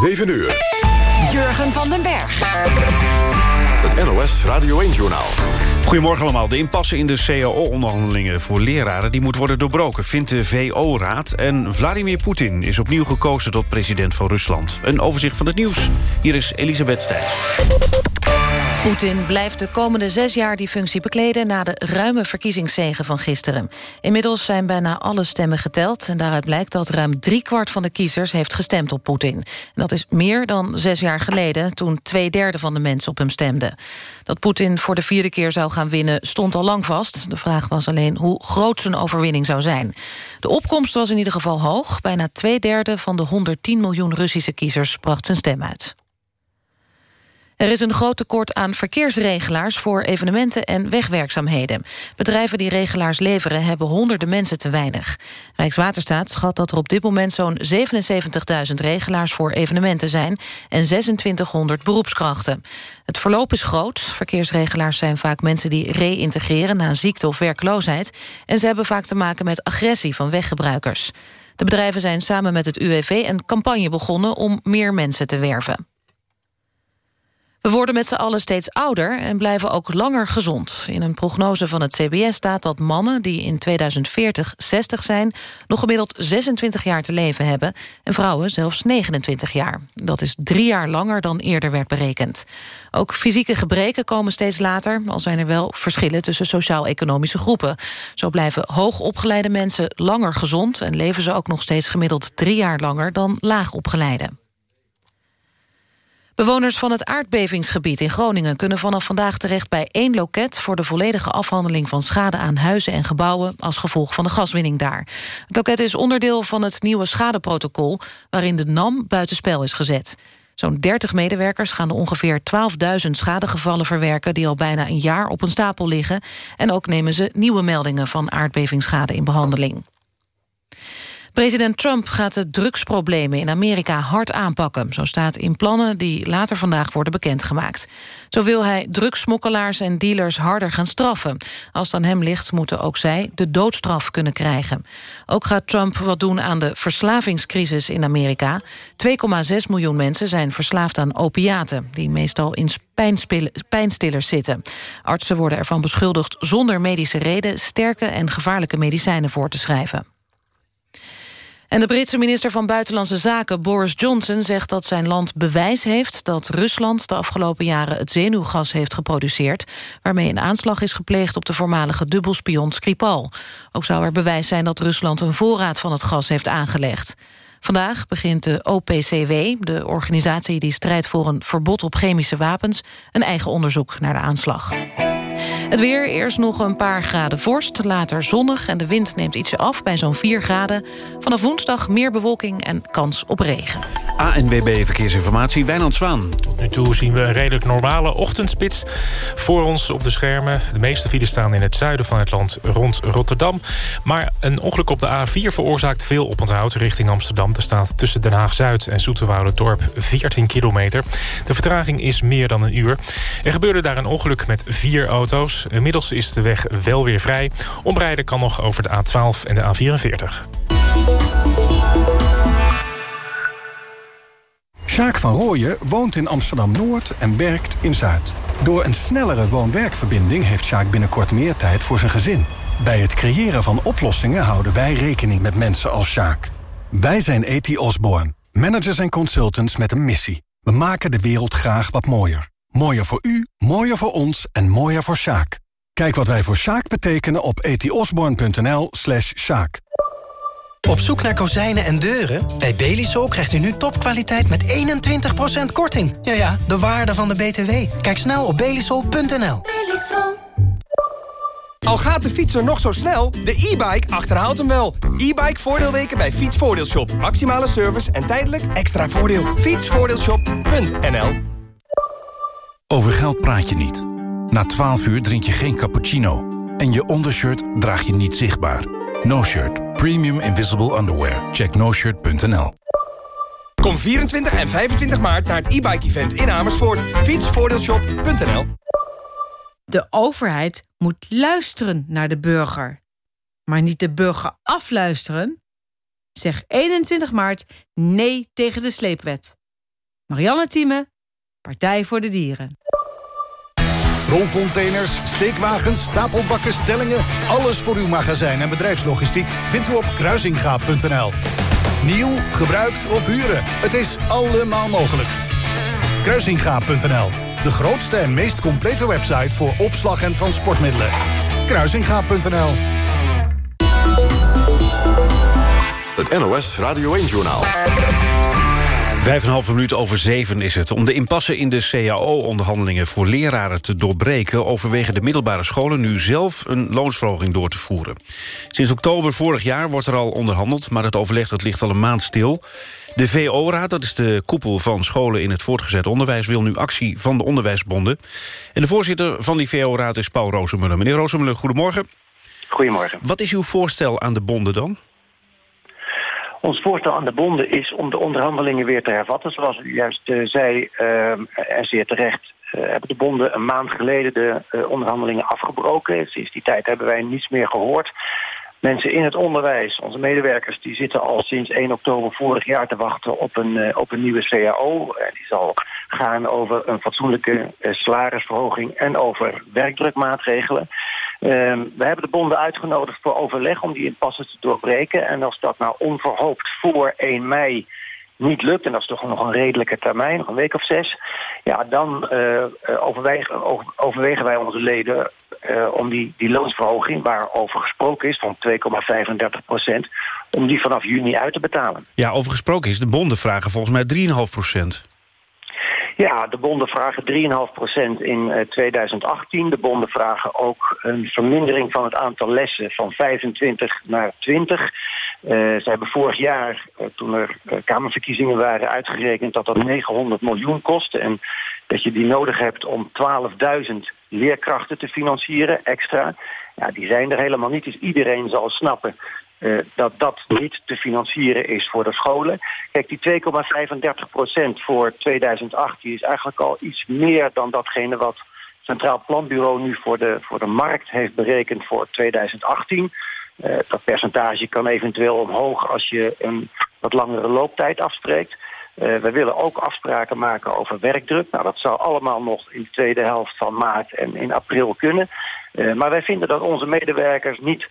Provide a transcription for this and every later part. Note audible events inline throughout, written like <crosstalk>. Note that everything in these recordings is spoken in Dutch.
7 uur. Jurgen van den Berg. Het NOS Radio 1-journaal. Goedemorgen allemaal. De impasse in de CAO-onderhandelingen voor leraren... die moet worden doorbroken, vindt de VO-raad. En Vladimir Poetin is opnieuw gekozen tot president van Rusland. Een overzicht van het nieuws. Hier is Elisabeth Stijs. Poetin blijft de komende zes jaar die functie bekleden... na de ruime verkiezingszegen van gisteren. Inmiddels zijn bijna alle stemmen geteld... en daaruit blijkt dat ruim driekwart van de kiezers heeft gestemd op Poetin. En dat is meer dan zes jaar geleden... toen twee derde van de mensen op hem stemden. Dat Poetin voor de vierde keer zou gaan winnen stond al lang vast. De vraag was alleen hoe groot zijn overwinning zou zijn. De opkomst was in ieder geval hoog. Bijna twee derde van de 110 miljoen Russische kiezers bracht zijn stem uit. Er is een groot tekort aan verkeersregelaars voor evenementen en wegwerkzaamheden. Bedrijven die regelaars leveren hebben honderden mensen te weinig. Rijkswaterstaat schat dat er op dit moment zo'n 77.000 regelaars voor evenementen zijn en 2600 beroepskrachten. Het verloop is groot. Verkeersregelaars zijn vaak mensen die reïntegreren na ziekte of werkloosheid en ze hebben vaak te maken met agressie van weggebruikers. De bedrijven zijn samen met het UWV een campagne begonnen om meer mensen te werven. We worden met z'n allen steeds ouder en blijven ook langer gezond. In een prognose van het CBS staat dat mannen die in 2040 60 zijn... nog gemiddeld 26 jaar te leven hebben... en vrouwen zelfs 29 jaar. Dat is drie jaar langer dan eerder werd berekend. Ook fysieke gebreken komen steeds later... al zijn er wel verschillen tussen sociaal-economische groepen. Zo blijven hoogopgeleide mensen langer gezond... en leven ze ook nog steeds gemiddeld drie jaar langer dan laagopgeleide. Bewoners van het aardbevingsgebied in Groningen kunnen vanaf vandaag terecht bij één loket voor de volledige afhandeling van schade aan huizen en gebouwen als gevolg van de gaswinning daar. Het loket is onderdeel van het nieuwe schadeprotocol waarin de NAM buitenspel is gezet. Zo'n 30 medewerkers gaan de ongeveer 12.000 schadegevallen verwerken... die al bijna een jaar op een stapel liggen. En ook nemen ze nieuwe meldingen van aardbevingsschade in behandeling. President Trump gaat de drugsproblemen in Amerika hard aanpakken. Zo staat in plannen die later vandaag worden bekendgemaakt. Zo wil hij drugssmokkelaars en dealers harder gaan straffen. Als het aan hem ligt, moeten ook zij de doodstraf kunnen krijgen. Ook gaat Trump wat doen aan de verslavingscrisis in Amerika. 2,6 miljoen mensen zijn verslaafd aan opiaten... die meestal in pijnstillers zitten. Artsen worden ervan beschuldigd zonder medische reden... sterke en gevaarlijke medicijnen voor te schrijven. En de Britse minister van Buitenlandse Zaken Boris Johnson zegt dat zijn land bewijs heeft dat Rusland de afgelopen jaren het zenuwgas heeft geproduceerd, waarmee een aanslag is gepleegd op de voormalige dubbelspion Skripal. Ook zou er bewijs zijn dat Rusland een voorraad van het gas heeft aangelegd. Vandaag begint de OPCW, de organisatie die strijdt voor een verbod op chemische wapens, een eigen onderzoek naar de aanslag. Het weer, eerst nog een paar graden vorst, later zonnig... en de wind neemt ietsje af bij zo'n 4 graden. Vanaf woensdag meer bewolking en kans op regen. ANWB Verkeersinformatie, Wijnand Zwaan. Tot nu toe zien we een redelijk normale ochtendspits voor ons op de schermen. De meeste files staan in het zuiden van het land rond Rotterdam. Maar een ongeluk op de A4 veroorzaakt veel oponthoud richting Amsterdam. Er staat tussen Den Haag-Zuid en Dorp 14 kilometer. De vertraging is meer dan een uur. Er gebeurde daar een ongeluk met vier auto's. Inmiddels is de weg wel weer vrij. Omrijden kan nog over de A12 en de A44. Sjaak van Rooyen woont in Amsterdam-Noord en werkt in Zuid. Door een snellere woon-werkverbinding heeft Sjaak binnenkort meer tijd voor zijn gezin. Bij het creëren van oplossingen houden wij rekening met mensen als Sjaak. Wij zijn E.T. Osborne, managers en consultants met een missie. We maken de wereld graag wat mooier. Mooier voor u, mooier voor ons en mooier voor Sjaak. Kijk wat wij voor Sjaak betekenen op etiosborn.nl slash Sjaak. Op zoek naar kozijnen en deuren? Bij Belisol krijgt u nu topkwaliteit met 21% korting. Ja ja, de waarde van de BTW. Kijk snel op belisol.nl. Belisol. Al gaat de fietser nog zo snel, de e-bike achterhaalt hem wel. E-bike voordeelweken bij Fietsvoordeelshop. Maximale service en tijdelijk extra voordeel. Fietsvoordeelshop.nl over geld praat je niet. Na 12 uur drink je geen cappuccino. En je ondershirt draag je niet zichtbaar. No Shirt. Premium Invisible Underwear. Check noshirt.nl Kom 24 en 25 maart naar het e-bike event in Amersfoort. Fietsvoordeelshop.nl De overheid moet luisteren naar de burger. Maar niet de burger afluisteren. Zeg 21 maart nee tegen de sleepwet. Marianne Thieme, Partij voor de Dieren. Rolcontainers, steekwagens, stapelbakken, stellingen... alles voor uw magazijn en bedrijfslogistiek vindt u op kruisingaap.nl. Nieuw, gebruikt of huren, het is allemaal mogelijk. Kruisingaap.nl, de grootste en meest complete website... voor opslag en transportmiddelen. Kruisingaap.nl Het NOS Radio 1-journaal. Vijf en een halve minuut over zeven is het. Om de impasse in de CAO-onderhandelingen voor leraren te doorbreken... overwegen de middelbare scholen nu zelf een loonsverhoging door te voeren. Sinds oktober vorig jaar wordt er al onderhandeld... maar het overleg dat ligt al een maand stil. De VO-raad, dat is de koepel van scholen in het voortgezet onderwijs... wil nu actie van de onderwijsbonden. En de voorzitter van die VO-raad is Paul Rozemuller. Meneer Rozemuller, goedemorgen. Goedemorgen. Wat is uw voorstel aan de bonden dan? Ons voorstel aan de bonden is om de onderhandelingen weer te hervatten. Zoals u juist uh, zei, en zeer terecht, uh, hebben de bonden een maand geleden de onderhandelingen afgebroken. Sinds die tijd hebben wij niets meer gehoord. Mensen in het onderwijs, onze medewerkers, die zitten al sinds 1 oktober vorig jaar te wachten op een, op een nieuwe CAO. die zal gaan over een fatsoenlijke salarisverhoging en over werkdrukmaatregelen. Um, we hebben de bonden uitgenodigd voor overleg om die impasse te doorbreken. En als dat nou onverhoopt voor 1 mei niet lukt... en dat is toch nog een redelijke termijn, nog een week of zes... ja, dan uh, overwegen, overwegen wij onze leden uh, om die, die loonsverhoging... waarover gesproken is, van 2,35 procent... om die vanaf juni uit te betalen. Ja, over gesproken is, de bonden vragen volgens mij 3,5 procent. Ja, de bonden vragen 3,5% in 2018. De bonden vragen ook een vermindering van het aantal lessen van 25 naar 20. Uh, ze hebben vorig jaar, uh, toen er Kamerverkiezingen waren, uitgerekend dat dat 900 miljoen kost. En dat je die nodig hebt om 12.000 leerkrachten te financieren, extra. Ja, die zijn er helemaal niet, dus iedereen zal snappen uh, dat dat niet te financieren is voor de scholen. Kijk, die 2,35 procent voor 2018 is eigenlijk al iets meer dan datgene wat het Centraal Planbureau nu voor de, voor de markt heeft berekend voor 2018. Uh, dat percentage kan eventueel omhoog als je een wat langere looptijd afspreekt. Uh, we willen ook afspraken maken over werkdruk. Nou, dat zou allemaal nog in de tweede helft van maart en in april kunnen. Maar wij vinden dat onze medewerkers niet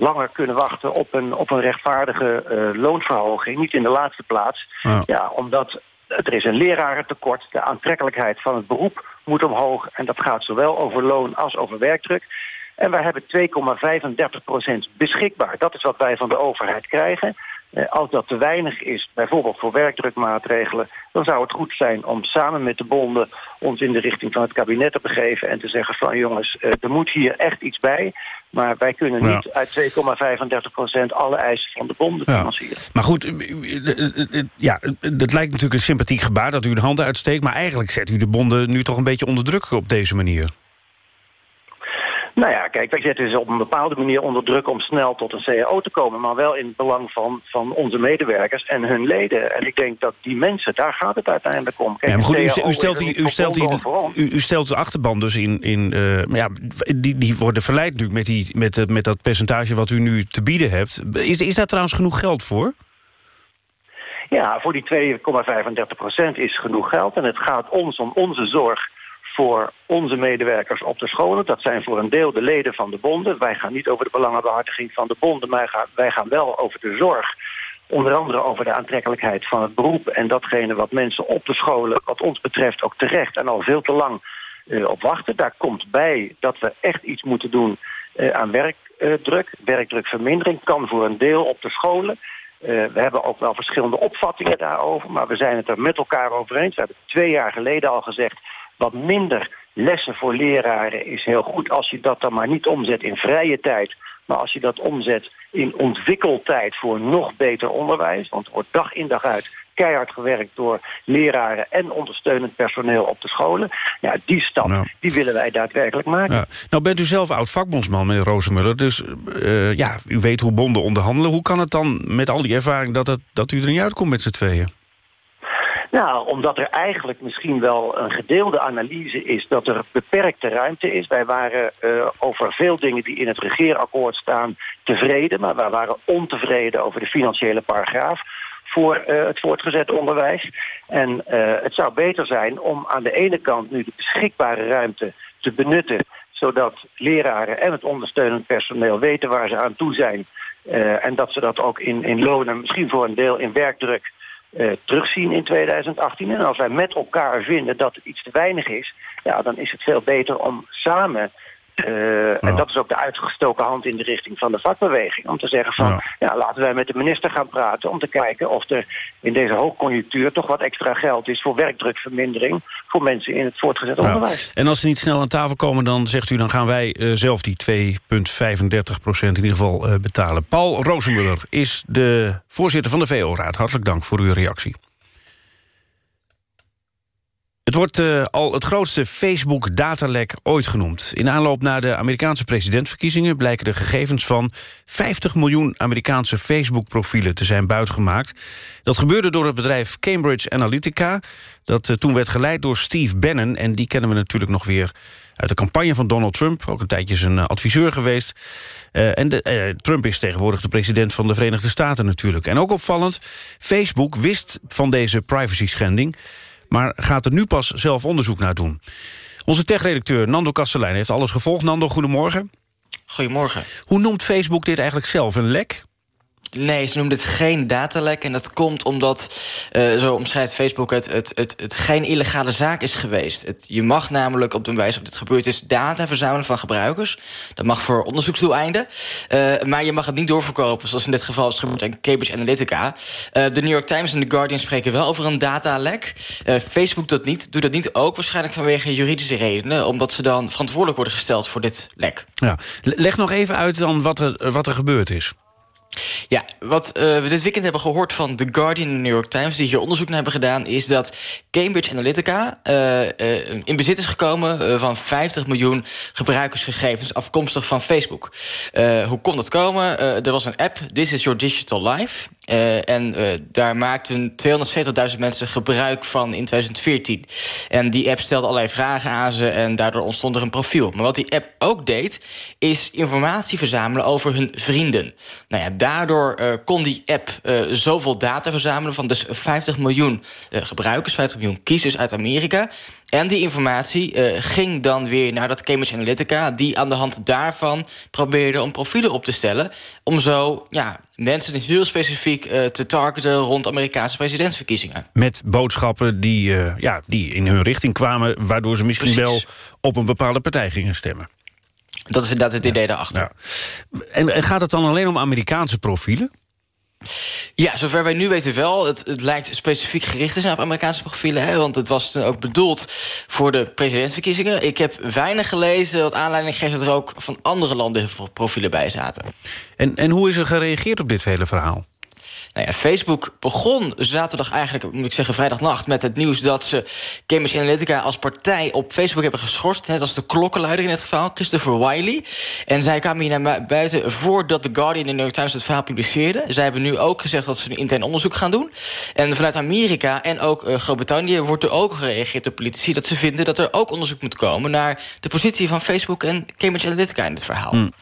langer kunnen wachten op een, op een rechtvaardige uh, loonverhoging. Niet in de laatste plaats. Ja. ja, omdat er is een lerarentekort. De aantrekkelijkheid van het beroep moet omhoog. En dat gaat zowel over loon als over werkdruk. En wij hebben 2,35% beschikbaar. Dat is wat wij van de overheid krijgen. Uh, als dat te weinig is, bijvoorbeeld voor werkdrukmaatregelen... dan zou het goed zijn om samen met de bonden ons in de richting van het kabinet te begeven... en te zeggen van jongens, uh, er moet hier echt iets bij... Maar wij kunnen ja. niet uit 2,35 procent alle eisen van de bonden ja. financieren. Maar goed, ja, het lijkt natuurlijk een sympathiek gebaar dat u de handen uitsteekt... maar eigenlijk zet u de bonden nu toch een beetje onder druk op deze manier. Nou ja, kijk, wij zetten ze op een bepaalde manier onder druk om snel tot een CAO te komen. Maar wel in het belang van, van onze medewerkers en hun leden. En ik denk dat die mensen, daar gaat het uiteindelijk om. Kijk, ja, maar goed, u, u, stelt die, u, stelt die, u, u, stelt de achterban dus in... in uh, ja, die, die worden verleid natuurlijk met, die, met, met dat percentage wat u nu te bieden hebt. Is, is daar trouwens genoeg geld voor? Ja, voor die 2,35 procent is genoeg geld. En het gaat ons om onze zorg voor onze medewerkers op de scholen. Dat zijn voor een deel de leden van de bonden. Wij gaan niet over de belangenbehartiging van de bonden... maar wij gaan wel over de zorg. Onder andere over de aantrekkelijkheid van het beroep... en datgene wat mensen op de scholen, wat ons betreft ook terecht... en al veel te lang uh, op wachten. Daar komt bij dat we echt iets moeten doen uh, aan werkdruk. Werkdrukvermindering kan voor een deel op de scholen... Uh, we hebben ook wel verschillende opvattingen daarover... maar we zijn het er met elkaar over eens. We hebben twee jaar geleden al gezegd wat minder lessen voor leraren is heel goed... als je dat dan maar niet omzet in vrije tijd... maar als je dat omzet in ontwikkeltijd voor nog beter onderwijs... want er wordt dag in dag uit keihard gewerkt door leraren en ondersteunend personeel op de scholen. Ja, die stap, nou. die willen wij daadwerkelijk maken. Ja. Nou bent u zelf oud-vakbondsman, meneer Rozemuller, dus uh, ja, u weet hoe bonden onderhandelen. Hoe kan het dan met al die ervaring dat, het, dat u er niet uitkomt met z'n tweeën? Nou, omdat er eigenlijk misschien wel een gedeelde analyse is... dat er beperkte ruimte is. Wij waren uh, over veel dingen die in het regeerakkoord staan tevreden... maar wij waren ontevreden over de financiële paragraaf. voor het voortgezet onderwijs. En het zou beter zijn om aan de ene kant nu de beschikbare ruimte te benutten zodat leraren en het ondersteunend personeel weten waar ze aan toe zijn. En dat ze dat ook in, in lonen, misschien voor een deel in werkdruk, uh, terugzien in 2018. En als wij met elkaar vinden dat het iets te weinig is... ja, dan is het veel beter om samen uh, En dat is ook de uitgestoken hand in de richting van de vakbeweging. Om te zeggen van, ja. laten wij met de minister gaan praten... om te kijken of er in deze hoogconjunctuur toch wat extra geld is... voor werkdrukvermindering voor mensen in het voortgezet onderwijs. En als ze niet snel aan tafel komen, dan zegt u... dan gaan wij uh, zelf die 2,35 procent in ieder geval uh, betalen. Paul Rozenmuller is de voorzitter van de VO-raad. Hartelijk dank voor uw reactie. Het wordt uh, al het grootste Facebook-datalek ooit genoemd. In aanloop naar de Amerikaanse presidentsverkiezingen... blijken de gegevens van 50 miljoen Amerikaanse Facebook-profielen te zijn buitgemaakt. Dat gebeurde door het bedrijf Cambridge Analytica... dat uh, toen werd geleid door Steve Bannon... en die kennen we natuurlijk nog weer uit de campagne van Donald Trump. Ook een tijdje zijn uh, adviseur geweest. en de, Trump is tegenwoordig de president van de Verenigde Staten natuurlijk. En ook opvallend, Facebook wist van deze privacy-schending maar gaat er nu pas zelf onderzoek naar doen. Onze tech-redacteur Nando Kastelein heeft alles gevolgd. Nando, goedemorgen. Goedemorgen. Hoe noemt Facebook dit eigenlijk zelf? Een lek? Nee, ze noemen het geen datalek. En dat komt omdat, uh, zo omschrijft Facebook het, het, het, het geen illegale zaak is geweest. Het, je mag namelijk op de wijze waarop dit gebeurd is... data verzamelen van gebruikers. Dat mag voor onderzoeksdoeleinden. Uh, maar je mag het niet doorverkopen, zoals in dit geval is gebeurd aan Cambridge Analytica. Uh, de New York Times en The Guardian spreken wel over een datalek. Facebook doet dat niet, doet dat niet ook waarschijnlijk vanwege juridische redenen... omdat ze dan verantwoordelijk worden gesteld voor dit lek. Ja. Leg nog even uit dan wat er, wat er gebeurd is. Ja, wat uh, we dit weekend hebben gehoord van The Guardian en New York Times... die hier onderzoek naar hebben gedaan... is dat Cambridge Analytica uh, uh, in bezit is gekomen... van 50 miljoen gebruikersgegevens afkomstig van Facebook. hoe kon dat komen? er was een app, This is Your Digital Life... Uh, en uh, daar maakten 270.000 mensen gebruik van in 2014. En die app stelde allerlei vragen aan ze en daardoor ontstond er een profiel. Maar wat die app ook deed, is informatie verzamelen over hun vrienden. Nou ja, daardoor uh, kon die app zoveel data verzamelen... van dus 50 miljoen gebruikers, 50 miljoen kiezers uit Amerika... En die informatie uh, ging dan weer naar dat Cambridge Analytica... die aan de hand daarvan probeerde om profielen op te stellen... om zo ja, mensen heel specifiek uh, te targeten rond Amerikaanse presidentsverkiezingen. Met boodschappen die, uh, ja, die in hun richting kwamen... waardoor ze misschien Precies. wel op een bepaalde partij gingen stemmen. Dat is inderdaad het idee daarachter. Ja. En, en gaat het dan alleen om Amerikaanse profielen? Ja, zover wij nu weten wel. Het, het lijkt specifiek gericht te zijn op Amerikaanse profielen. Hè, want het was toen ook bedoeld voor de presidentsverkiezingen. Ik heb weinig gelezen wat aanleiding geeft... dat er ook van andere landen profielen bij zaten. En, en hoe is er gereageerd op dit hele verhaal? Nou ja, Facebook begon zaterdag eigenlijk, moet ik zeggen, vrijdagnacht... met het nieuws dat ze Cambridge Analytica als partij op Facebook hebben geschorst. Net als de klokkenluider in het geval, Christopher Wiley. En zij kwamen hier naar buiten voordat The Guardian en New York Times het verhaal publiceerden. Zij hebben nu ook gezegd dat ze een intern onderzoek gaan doen. En vanuit Amerika en ook uh, Groot-Brittannië wordt er ook gereageerd door politici... dat ze vinden dat er ook onderzoek moet komen naar de positie van Facebook en Cambridge Analytica in het verhaal. Hmm.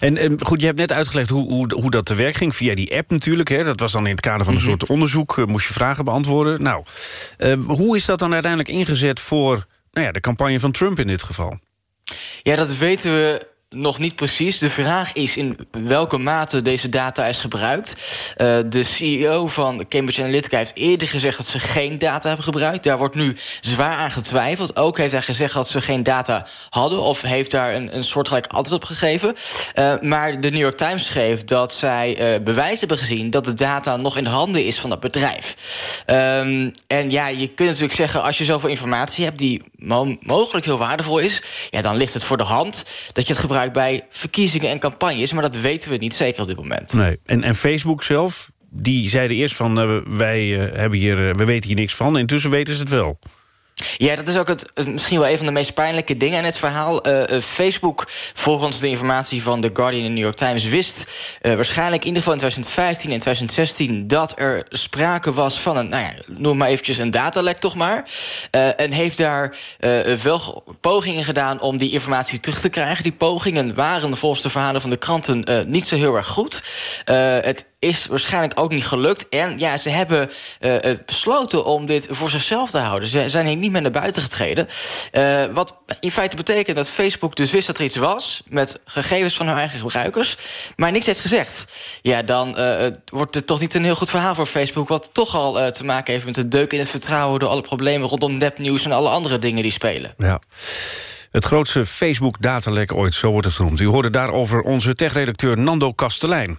En, goed, je hebt net uitgelegd hoe, hoe, hoe dat te werk ging via die app natuurlijk. Hè? Was dan in het kader van een mhm. soort onderzoek. Uh, moest je vragen beantwoorden. Nou, uh, hoe is dat dan uiteindelijk ingezet voor nou ja, de campagne van Trump in dit geval? Ja, dat weten we nog niet precies. De vraag is in welke mate deze data is gebruikt. Uh, de CEO van Cambridge Analytica heeft eerder gezegd... dat ze geen data hebben gebruikt. Daar wordt nu zwaar aan getwijfeld. Ook heeft hij gezegd dat ze geen data hadden... of heeft daar een, een soortgelijk antwoord op gegeven. Uh, maar de New York Times schreef dat zij uh, bewijs hebben gezien... dat de data nog in de handen is van dat bedrijf. Um, en ja, je kunt natuurlijk zeggen... als je zoveel informatie hebt die mogelijk heel waardevol is... Ja, dan ligt het voor de hand dat je het gebruikt bij verkiezingen en campagnes. Maar dat weten we niet zeker op dit moment. Nee. En, en Facebook zelf, die zeiden eerst van... Uh, wij, uh, hebben hier, uh, we weten hier niks van. Intussen weten ze het wel. Ja, dat is ook het, misschien wel een van de meest pijnlijke dingen in het verhaal. Uh, Facebook, volgens de informatie van The Guardian en New York Times... wist uh, waarschijnlijk in ieder geval in 2015 en 2016... dat er sprake was van een, nou ja, noem maar eventjes een datalek toch maar. En heeft daar wel pogingen gedaan om die informatie terug te krijgen. Die pogingen waren volgens de verhalen van de kranten niet zo heel erg goed. het is waarschijnlijk ook niet gelukt. En ja, ze hebben besloten om dit voor zichzelf te houden. Ze zijn hier niet meer naar buiten getreden. Uh, wat in feite betekent dat Facebook dus wist dat er iets was... met gegevens van hun eigen gebruikers, maar niks heeft gezegd. Ja, dan uh, wordt het toch niet een heel goed verhaal voor Facebook... wat toch al te maken heeft met de deuk in het vertrouwen... door alle problemen rondom nepnieuws en alle andere dingen die spelen. Ja. Het grootste Facebook-datalek ooit, zo wordt het genoemd. U hoorde daarover onze tech-redacteur Nando Kastelein.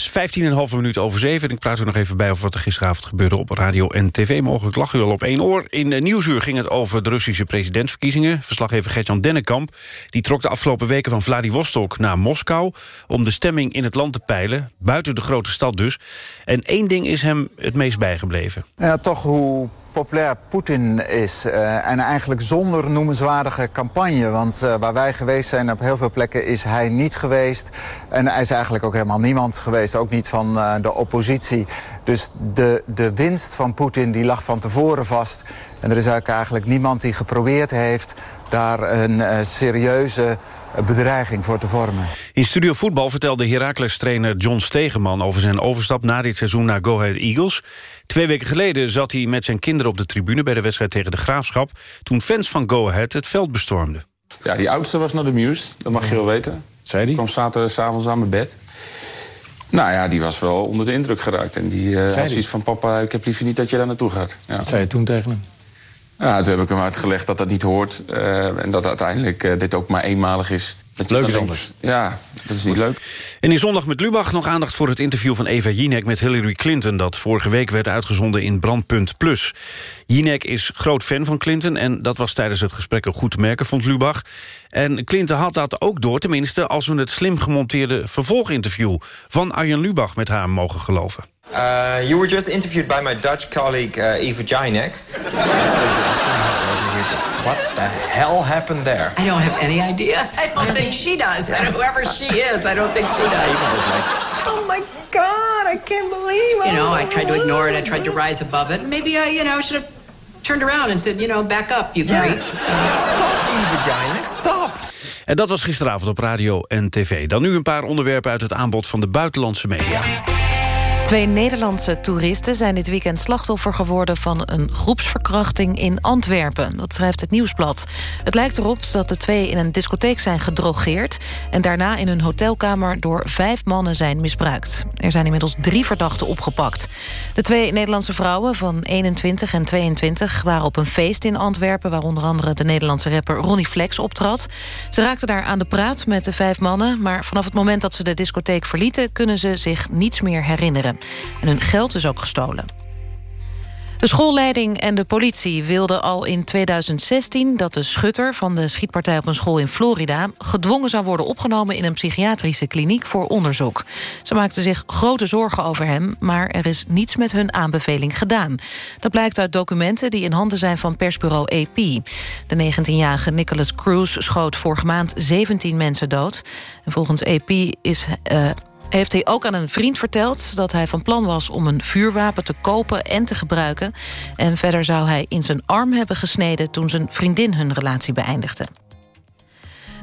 Het is 15,5 minuut over 7. En ik praat u nog even bij over wat er gisteravond gebeurde op radio en tv. Mogelijk lag u al op één oor. In de Nieuwsuur ging het over de Russische presidentsverkiezingen. Verslaggever Gertjan Dennekamp die trok de afgelopen weken van Vladivostok naar Moskou... om de stemming in het land te peilen, buiten de grote stad dus. En één ding is hem het meest bijgebleven. Ja, toch hoe populair Poetin is. Uh, en eigenlijk zonder noemenswaardige campagne. Want uh, waar wij geweest zijn, op heel veel plekken is hij niet geweest. En hij is eigenlijk ook helemaal niemand geweest. Ook niet van uh, de oppositie. Dus de, de winst van Poetin die lag van tevoren vast. En er is eigenlijk niemand die geprobeerd heeft... daar een serieuze bedreiging voor te vormen. In Studio Voetbal vertelde Heracles-trainer John Stegeman... over zijn overstap na dit seizoen naar Go Ahead Eagles. Twee weken geleden zat hij met zijn kinderen op de tribune... bij de wedstrijd tegen de Graafschap... toen fans van Go Ahead het veld bestormden. Ja, die oudste was nog de muse, dat mag je wel weten. Zei die? kwam zaterdag s'avonds aan mijn bed. Nou ja, die was wel onder de indruk geraakt. En die uh, had zoiets van, papa, ik heb liever niet dat je daar naartoe gaat. Ja. Wat zei je toen tegen hem? Ja, toen heb ik hem uitgelegd dat dat niet hoort. Uh, en dat uiteindelijk uh, dit ook maar eenmalig is. Dat leuk is anders. Ja, dat is niet leuk. En in Zondag met Lubach nog aandacht voor het interview van Eva Jinek met Hillary Clinton... dat vorige week werd uitgezonden in Brandpunt Plus. Jinek is groot fan van Clinton en dat was tijdens het gesprek ook goed te merken, vond Lubach. En Clinton had dat ook door, tenminste als we het slim gemonteerde vervolginterview... van Arjen Lubach met haar mogen geloven. Uh, you were just interviewed by my Dutch colleague uh, Eva Jinek. What the hell happened there? I don't have any idea. <laughs> I don't think she does. And whoever she is, I don't think she does. oh my God, I can't believe it. You know, I tried to ignore it. I tried to rise above it. Maybe I, you know, should have turned around and said, you know, back up, you yeah. creep. Stop, Eva Jinek, stop. En dat was gisteravond op radio en tv. Dan nu een paar onderwerpen uit het aanbod van de buitenlandse media. Twee Nederlandse toeristen zijn dit weekend slachtoffer geworden... van een groepsverkrachting in Antwerpen. Dat schrijft het Nieuwsblad. Het lijkt erop dat de twee in een discotheek zijn gedrogeerd... en daarna in hun hotelkamer door vijf mannen zijn misbruikt. Er zijn inmiddels drie verdachten opgepakt. De twee Nederlandse vrouwen van 21 en 22 waren op een feest in Antwerpen... waar onder andere de Nederlandse rapper Ronnie Flex optrad. Ze raakten daar aan de praat met de vijf mannen... maar vanaf het moment dat ze de discotheek verlieten... kunnen ze zich niets meer herinneren. En hun geld is ook gestolen. De schoolleiding en de politie wilden al in 2016... dat de schutter van de schietpartij op een school in Florida... gedwongen zou worden opgenomen in een psychiatrische kliniek voor onderzoek. Ze maakten zich grote zorgen over hem... maar er is niets met hun aanbeveling gedaan. Dat blijkt uit documenten die in handen zijn van persbureau AP. De 19-jarige Nicholas Cruz schoot vorige maand 17 mensen dood. En volgens AP is... Uh, heeft hij ook aan een vriend verteld dat hij van plan was om een vuurwapen te kopen en te gebruiken. En verder zou hij in zijn arm hebben gesneden toen zijn vriendin hun relatie beëindigde.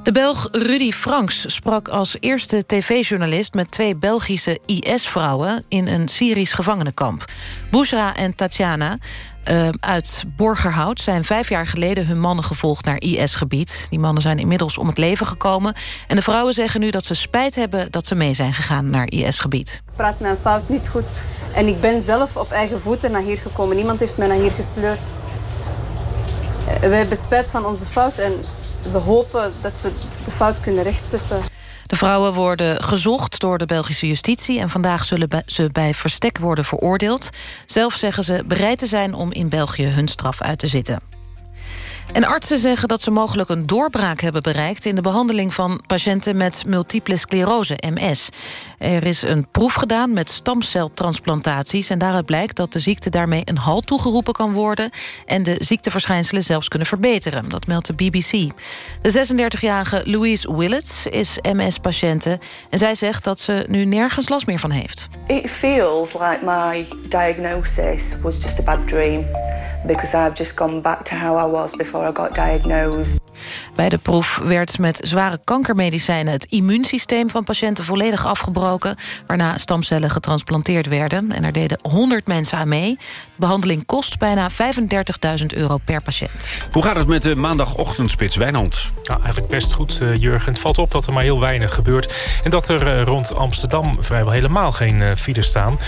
De Belg Rudy Franks sprak als eerste tv-journalist... met twee Belgische IS-vrouwen in een Syrisch gevangenenkamp. Bushra en Tatjana uh, uit Borgerhout zijn vijf jaar geleden hun mannen gevolgd naar IS-gebied. Die mannen zijn inmiddels om het leven gekomen. En de vrouwen zeggen nu dat ze spijt hebben dat ze mee zijn gegaan naar IS-gebied. Ik praat mijn fout niet goed. En ik ben zelf op eigen voeten naar hier gekomen. Niemand heeft mij naar hier gesleurd. We hebben spijt van onze fout en we hopen dat we de fout kunnen rechtzetten. De vrouwen worden gezocht door de Belgische justitie... en vandaag zullen ze bij verstek worden veroordeeld. Zelf zeggen ze bereid te zijn om in België hun straf uit te zitten. En artsen zeggen dat ze mogelijk een doorbraak hebben bereikt... in de behandeling van patiënten met multiple sclerose, MS. Er is een proef gedaan met stamceltransplantaties... en daaruit blijkt dat de ziekte daarmee een halt toegeroepen kan worden... en de ziekteverschijnselen zelfs kunnen verbeteren. Dat meldt de BBC. De 36-jarige Louise Willets is MS-patiënte... en zij zegt dat ze nu nergens last meer van heeft. It feels like my diagnosis was just a bad dream because I've just gone back to how I was before I got diagnosed. Bij de proef werd met zware kankermedicijnen het immuunsysteem van patiënten volledig afgebroken, waarna stamcellen getransplanteerd werden. En er deden 100 mensen aan mee. De behandeling kost bijna 35.000 euro per patiënt. Hoe gaat het met de maandagochtendspits Wijnand? Nou, eigenlijk best goed, uh, Jurgen. Het valt op dat er maar heel weinig gebeurt. En dat er uh, rond Amsterdam vrijwel helemaal geen uh, files staan.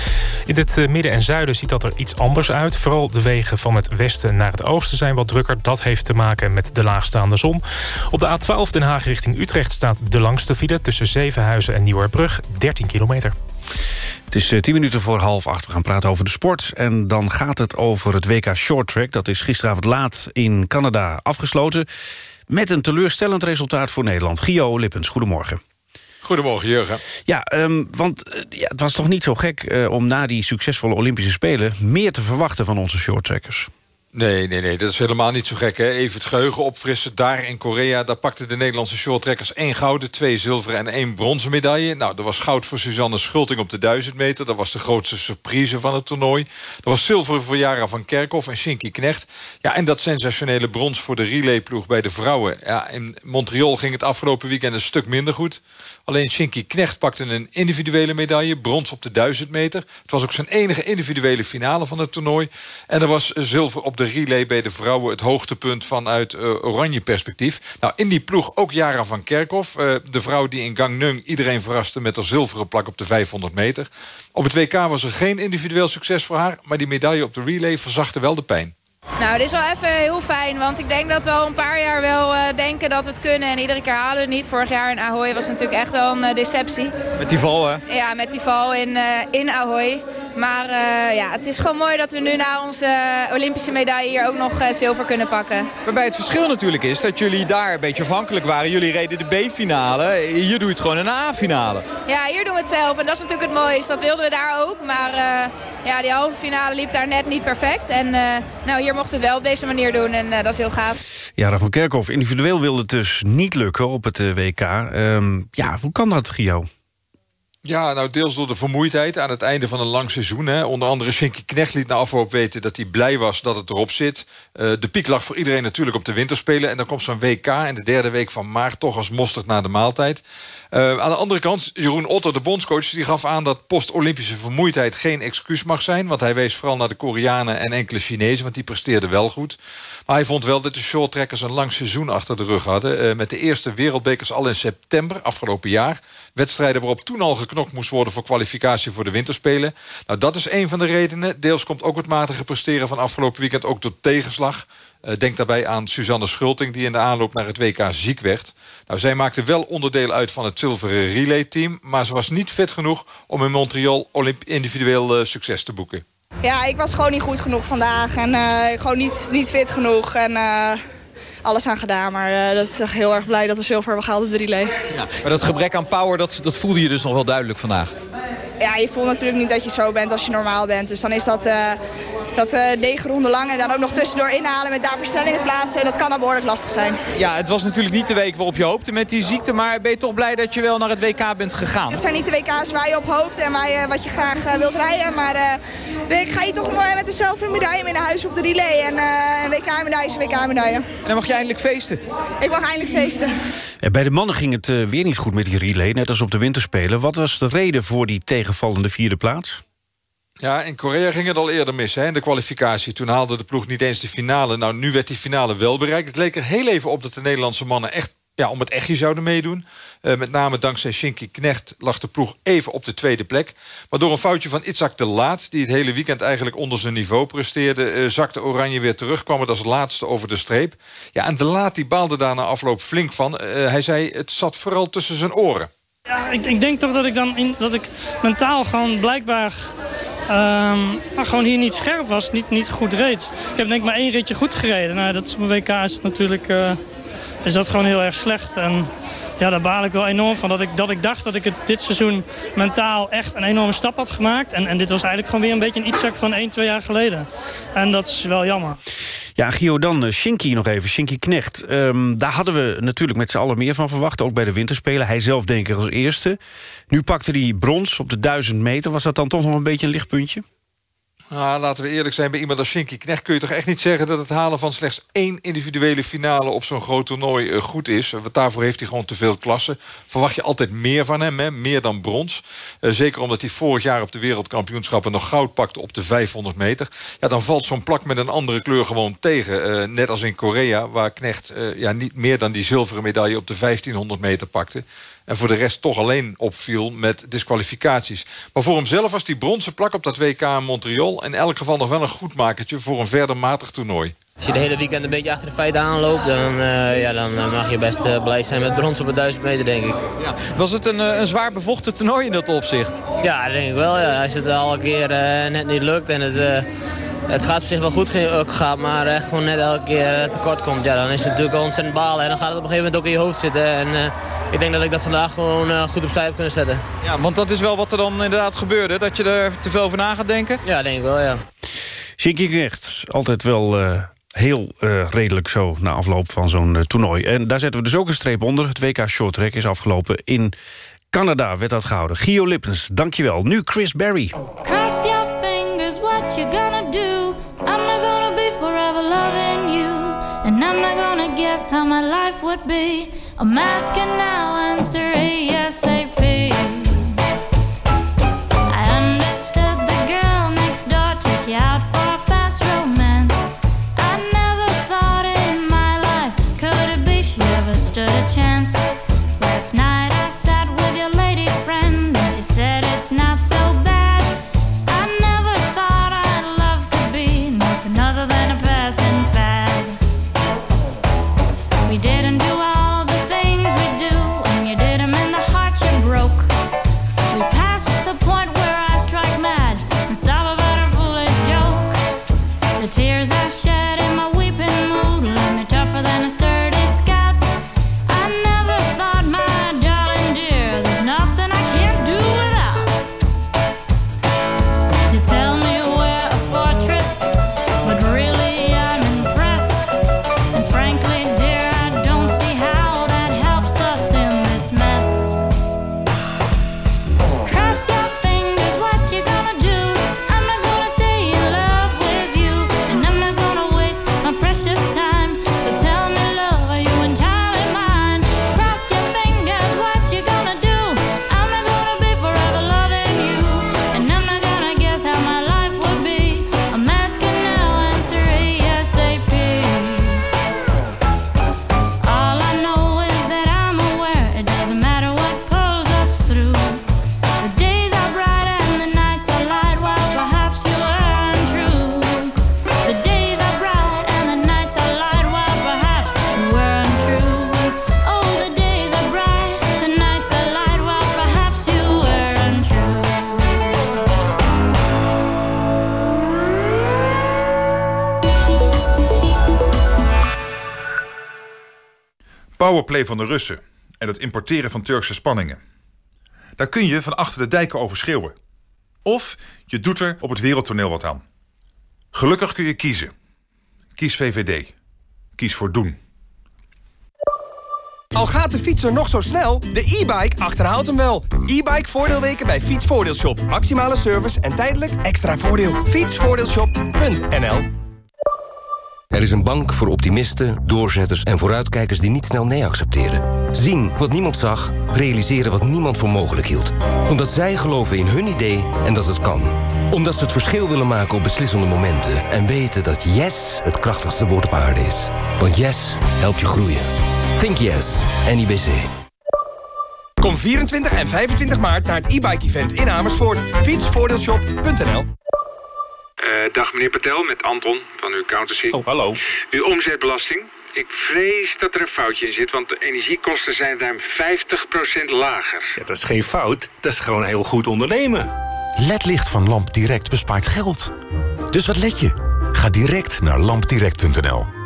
In het midden en zuiden ziet dat er iets anders uit. Vooral de wegen van het westen naar het oosten zijn wat drukker. Dat heeft te maken met de laagstaande zon. Op de A12 Den Haag richting Utrecht staat de langste file... tussen Zevenhuizen en Nieuwerbrug, 13 kilometer. Het is 10 minuten voor half acht. We gaan praten over de sport. En dan gaat het over het WK Short Track. Dat is gisteravond laat in Canada afgesloten. Met een teleurstellend resultaat voor Nederland. Gio Lippens, goedemorgen. Goedemorgen, Jurgen. Ja, um, want uh, ja, het was toch niet zo gek uh, om na die succesvolle Olympische Spelen... meer te verwachten van onze shorttrackers? Nee, nee, nee, dat is helemaal niet zo gek. Hè? Even het geheugen opfrissen. Daar in Korea, daar pakten de Nederlandse shorttrekkers... één gouden, twee zilveren en één bronzen medaille. Nou, er was goud voor Suzanne Schulting op de 1000 meter. Dat was de grootste surprise van het toernooi. Er was zilver voor Jara van Kerkhoff en Shinky Knecht. Ja, en dat sensationele brons voor de relayploeg bij de vrouwen. Ja, in Montreal ging het afgelopen weekend een stuk minder goed. Alleen Shinky Knecht pakte een individuele medaille. Brons op de 1000 meter. Het was ook zijn enige individuele finale van het toernooi. En er was zilver op de relay bij de vrouwen... het hoogtepunt vanuit uh, oranje perspectief. Nou, in die ploeg ook Jara van Kerkhoff. Uh, de vrouw die in Gangneung iedereen verraste... met haar zilveren plak op de 500 meter. Op het WK was er geen individueel succes voor haar... maar die medaille op de relay verzachtte wel de pijn. Nou, dit is wel even heel fijn, want ik denk dat we al een paar jaar wel uh, denken dat we het kunnen. En iedere keer halen we het niet. Vorig jaar in Ahoy was natuurlijk echt wel een uh, deceptie. Met die val, hè? Ja, met die val in, uh, in Ahoy. Maar ja, het is gewoon mooi dat we nu na onze Olympische medaille hier ook nog zilver kunnen pakken. Waarbij het verschil natuurlijk is dat jullie daar een beetje afhankelijk waren. Jullie reden de B-finale. Hier doe je het gewoon een A-finale. Ja, hier doen we het zelf. En dat is natuurlijk het mooiste. Dat wilden we daar ook. Maar ja, die halve finale liep daar net niet perfect. En nou, hier mocht het wel op deze manier doen en uh, dat is heel gaaf. Jara van Kerkhoff, individueel wilde het dus niet lukken op het uh, WK. Um, ja, hoe kan dat, Gio? Ja, nou deels door de vermoeidheid aan het einde van een lang seizoen. Hè. Onder andere Shinky Knecht liet na afloop weten dat hij blij was dat het erop zit. Uh, de piek lag voor iedereen natuurlijk op de winterspelen. En dan komt zo'n WK in de derde week van maart toch als mosterd na de maaltijd. Uh, aan de andere kant, Jeroen Otter, de bondscoach... die gaf aan dat post-Olympische vermoeidheid geen excuus mag zijn. Want hij wees vooral naar de Koreanen en enkele Chinezen... want die presteerden wel goed. Maar hij vond wel dat de shorttrekkers een lang seizoen achter de rug hadden. Uh, met de eerste wereldbekers al in september, afgelopen jaar. Wedstrijden waarop toen al geknokt moest worden... voor kwalificatie voor de winterspelen. Nou, dat is een van de redenen. Deels komt ook het matige presteren van afgelopen weekend... ook tot tegenslag. Uh, denk daarbij aan Suzanne Schulting... die in de aanloop naar het WK ziek werd. Nou, zij maakte wel onderdeel uit van het zilveren relay-team... maar ze was niet fit genoeg om in Montreal Olymp individueel uh, succes te boeken. Ja, ik was gewoon niet goed genoeg vandaag. En uh, gewoon niet, niet fit genoeg. En alles aan gedaan. Maar dat is heel erg blij dat we zilver hebben gehaald op de relay. Ja, maar dat gebrek aan power, dat, dat voelde je dus nog wel duidelijk vandaag? Ja, je voelt natuurlijk niet dat je zo bent als je normaal bent. Dus dan is dat, uh, dat uh, negen ronden lang en dan ook nog tussendoor inhalen met daar versnellingen plaatsen. Dat kan dan behoorlijk lastig zijn. Ja, het was natuurlijk niet de week waarop je hoopte met die ziekte. Maar ben je toch blij dat je wel naar het WK bent gegaan? Het zijn niet de WK's waar je op hoopt en waar je, wat je graag uh, wilt rijden. Maar ik ga je toch mooi met dezelfde medaille mee naar huis op de relay. En een WK-medaille is een WK-medaille. En dan mag je eindelijk feesten? Ik mag eindelijk feesten. Bij de mannen ging het weer niet goed met die relay, net als op de winterspelen. Wat was de reden voor die tegenvallende vierde plaats? Ja, in Korea ging het al eerder mis hè, in de kwalificatie. Toen haalde de ploeg niet eens de finale. Nou, nu werd die finale wel bereikt. Het leek er heel even op dat de Nederlandse mannen echt ja, om het echtje zouden meedoen. Uh, met name dankzij Shinky Knecht lag de ploeg even op de tweede plek. Maar door een foutje van Itzak de Laat... die het hele weekend eigenlijk onder zijn niveau presteerde... Uh, zakte Oranje weer terug, kwam het als laatste over de streep. Ja, en de Laat die baalde daar na afloop flink van. Uh, hij zei, het zat vooral tussen zijn oren. Ja, ik, ik, denk toch dat ik dan in, dat ik mentaal gewoon blijkbaar ehm, maar gewoon hier niet scherp was, niet, niet goed reed. Ik heb denk maar één ritje goed gereden. Nou, dat is, op WK is natuurlijk eh, is dat gewoon heel erg slecht. En ja, daar baal ik wel enorm van. Dat ik, dat ik dacht dat ik het dit seizoen mentaal echt een enorme stap had gemaakt. En, en dit was eigenlijk gewoon weer een beetje een ietszak van 1, 2 jaar geleden. En dat is wel jammer. Ja, Gio, dan uh, Shinky nog even, Shinky Knecht. Ehm, daar hadden we natuurlijk met z'n allen meer van verwacht, ook bij de winterspelen. Hij zelf denk ik als eerste. Nu pakte hij brons op de 1000 meter. Was dat dan toch nog een beetje een lichtpuntje? Nou, laten we eerlijk zijn, bij iemand als Shinky Knecht... kun je toch echt niet zeggen dat het halen van slechts één individuele finale... op zo'n groot toernooi uh, goed is. Want daarvoor heeft hij gewoon te veel klassen. Verwacht je altijd meer van hem, hè? meer dan brons. Uh, zeker omdat hij vorig jaar op de wereldkampioenschappen... nog goud pakte op de 500 meter. Ja, dan valt zo'n plak met een andere kleur gewoon tegen. Uh, net als in Korea, waar Knecht ja, niet meer dan die zilveren medaille... op de 1500 meter pakte. En voor de rest toch alleen opviel met disqualificaties. Maar voor hemzelf was die bronzen plak op dat WK in Montreal... in elk geval nog wel een goed makertje voor een verder matig toernooi. Als je de hele weekend een beetje achter de feiten aanloopt... dan, uh, ja, dan mag je best uh, blij zijn met brons op het 1000 meter, denk ik. Ja. Was het een, een zwaar bevochten toernooi in dat opzicht? Ja, dat denk ik wel. Ja. Als het al een keer uh, net niet lukt en het... Het gaat op zich wel goed gegaan, maar echt gewoon net elke keer tekort komt. Ja, dan is het natuurlijk ontzettend balen. En dan gaat het op een gegeven moment ook in je hoofd zitten. En uh, ik denk dat ik dat vandaag gewoon uh, goed opzij heb kunnen zetten. Ja, want dat is wel wat er dan inderdaad gebeurde. Dat je er te veel over na gaat denken? Ja, denk ik wel, ja. Shinky Knecht, altijd wel... Uh heel uh, redelijk zo na afloop van zo'n uh, toernooi. En daar zetten we dus ook een streep onder. Het WK Short Track is afgelopen in Canada, werd dat gehouden. Gio Lippens, dankjewel. Nu Chris Berry. Cross your fingers, what you gonna I'm not gonna guess how my life would be. I'm asking now, answer ASAP. Powerplay van de Russen en het importeren van Turkse spanningen. Daar kun je van achter de dijken over schreeuwen. Of je doet er op het wereldtoneel wat aan. Gelukkig kun je kiezen. Kies VVD. Kies voor doen. Al gaat de fietser nog zo snel, de e-bike achterhaalt hem wel. E-bike voordeelweken bij Fietsvoordeelshop. Maximale service en tijdelijk extra voordeel. Fietsvoordeelshop.nl Er is een bank voor optimisten, doorzetters en vooruitkijkers die niet snel nee accepteren. Zien wat niemand zag, realiseren wat niemand voor mogelijk hield. Omdat zij geloven in hun idee en dat het kan. Omdat ze het verschil willen maken op beslissende momenten. En weten dat yes het krachtigste woord op aarde is. Want yes helpt je groeien. Think yes, NIBC. Kom 24 en 25 maart naar het e-bike event in Amersfoort. Fietsvoordeelshop.nl dag meneer Patel, met Anton van uw accountancy. Oh, hallo. Uw omzetbelasting. Ik vrees dat er een foutje in zit, want de energiekosten zijn ruim 50% lager. Ja, dat is geen fout, dat is gewoon heel goed ondernemen. LED-licht van LampDirect bespaart geld. Dus wat let je? Ga direct naar lampdirect.nl.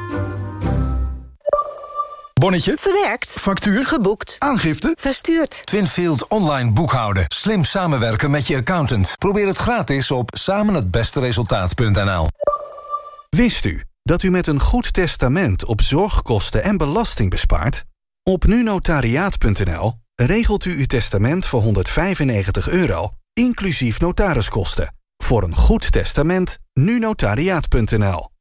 Bonnetje. Verwerkt. Factuur. Geboekt. Aangifte. Verstuurd. Twinfield online boekhouden. Slim samenwerken met je accountant. Probeer het gratis op samenhetbesteresultaat.nl. Wist u dat u met een goed testament op zorgkosten en belasting bespaart? Op nunotariaat.nl regelt u uw testament voor 195 euro, inclusief notariskosten. Voor een goed testament, nunotariaat.nl.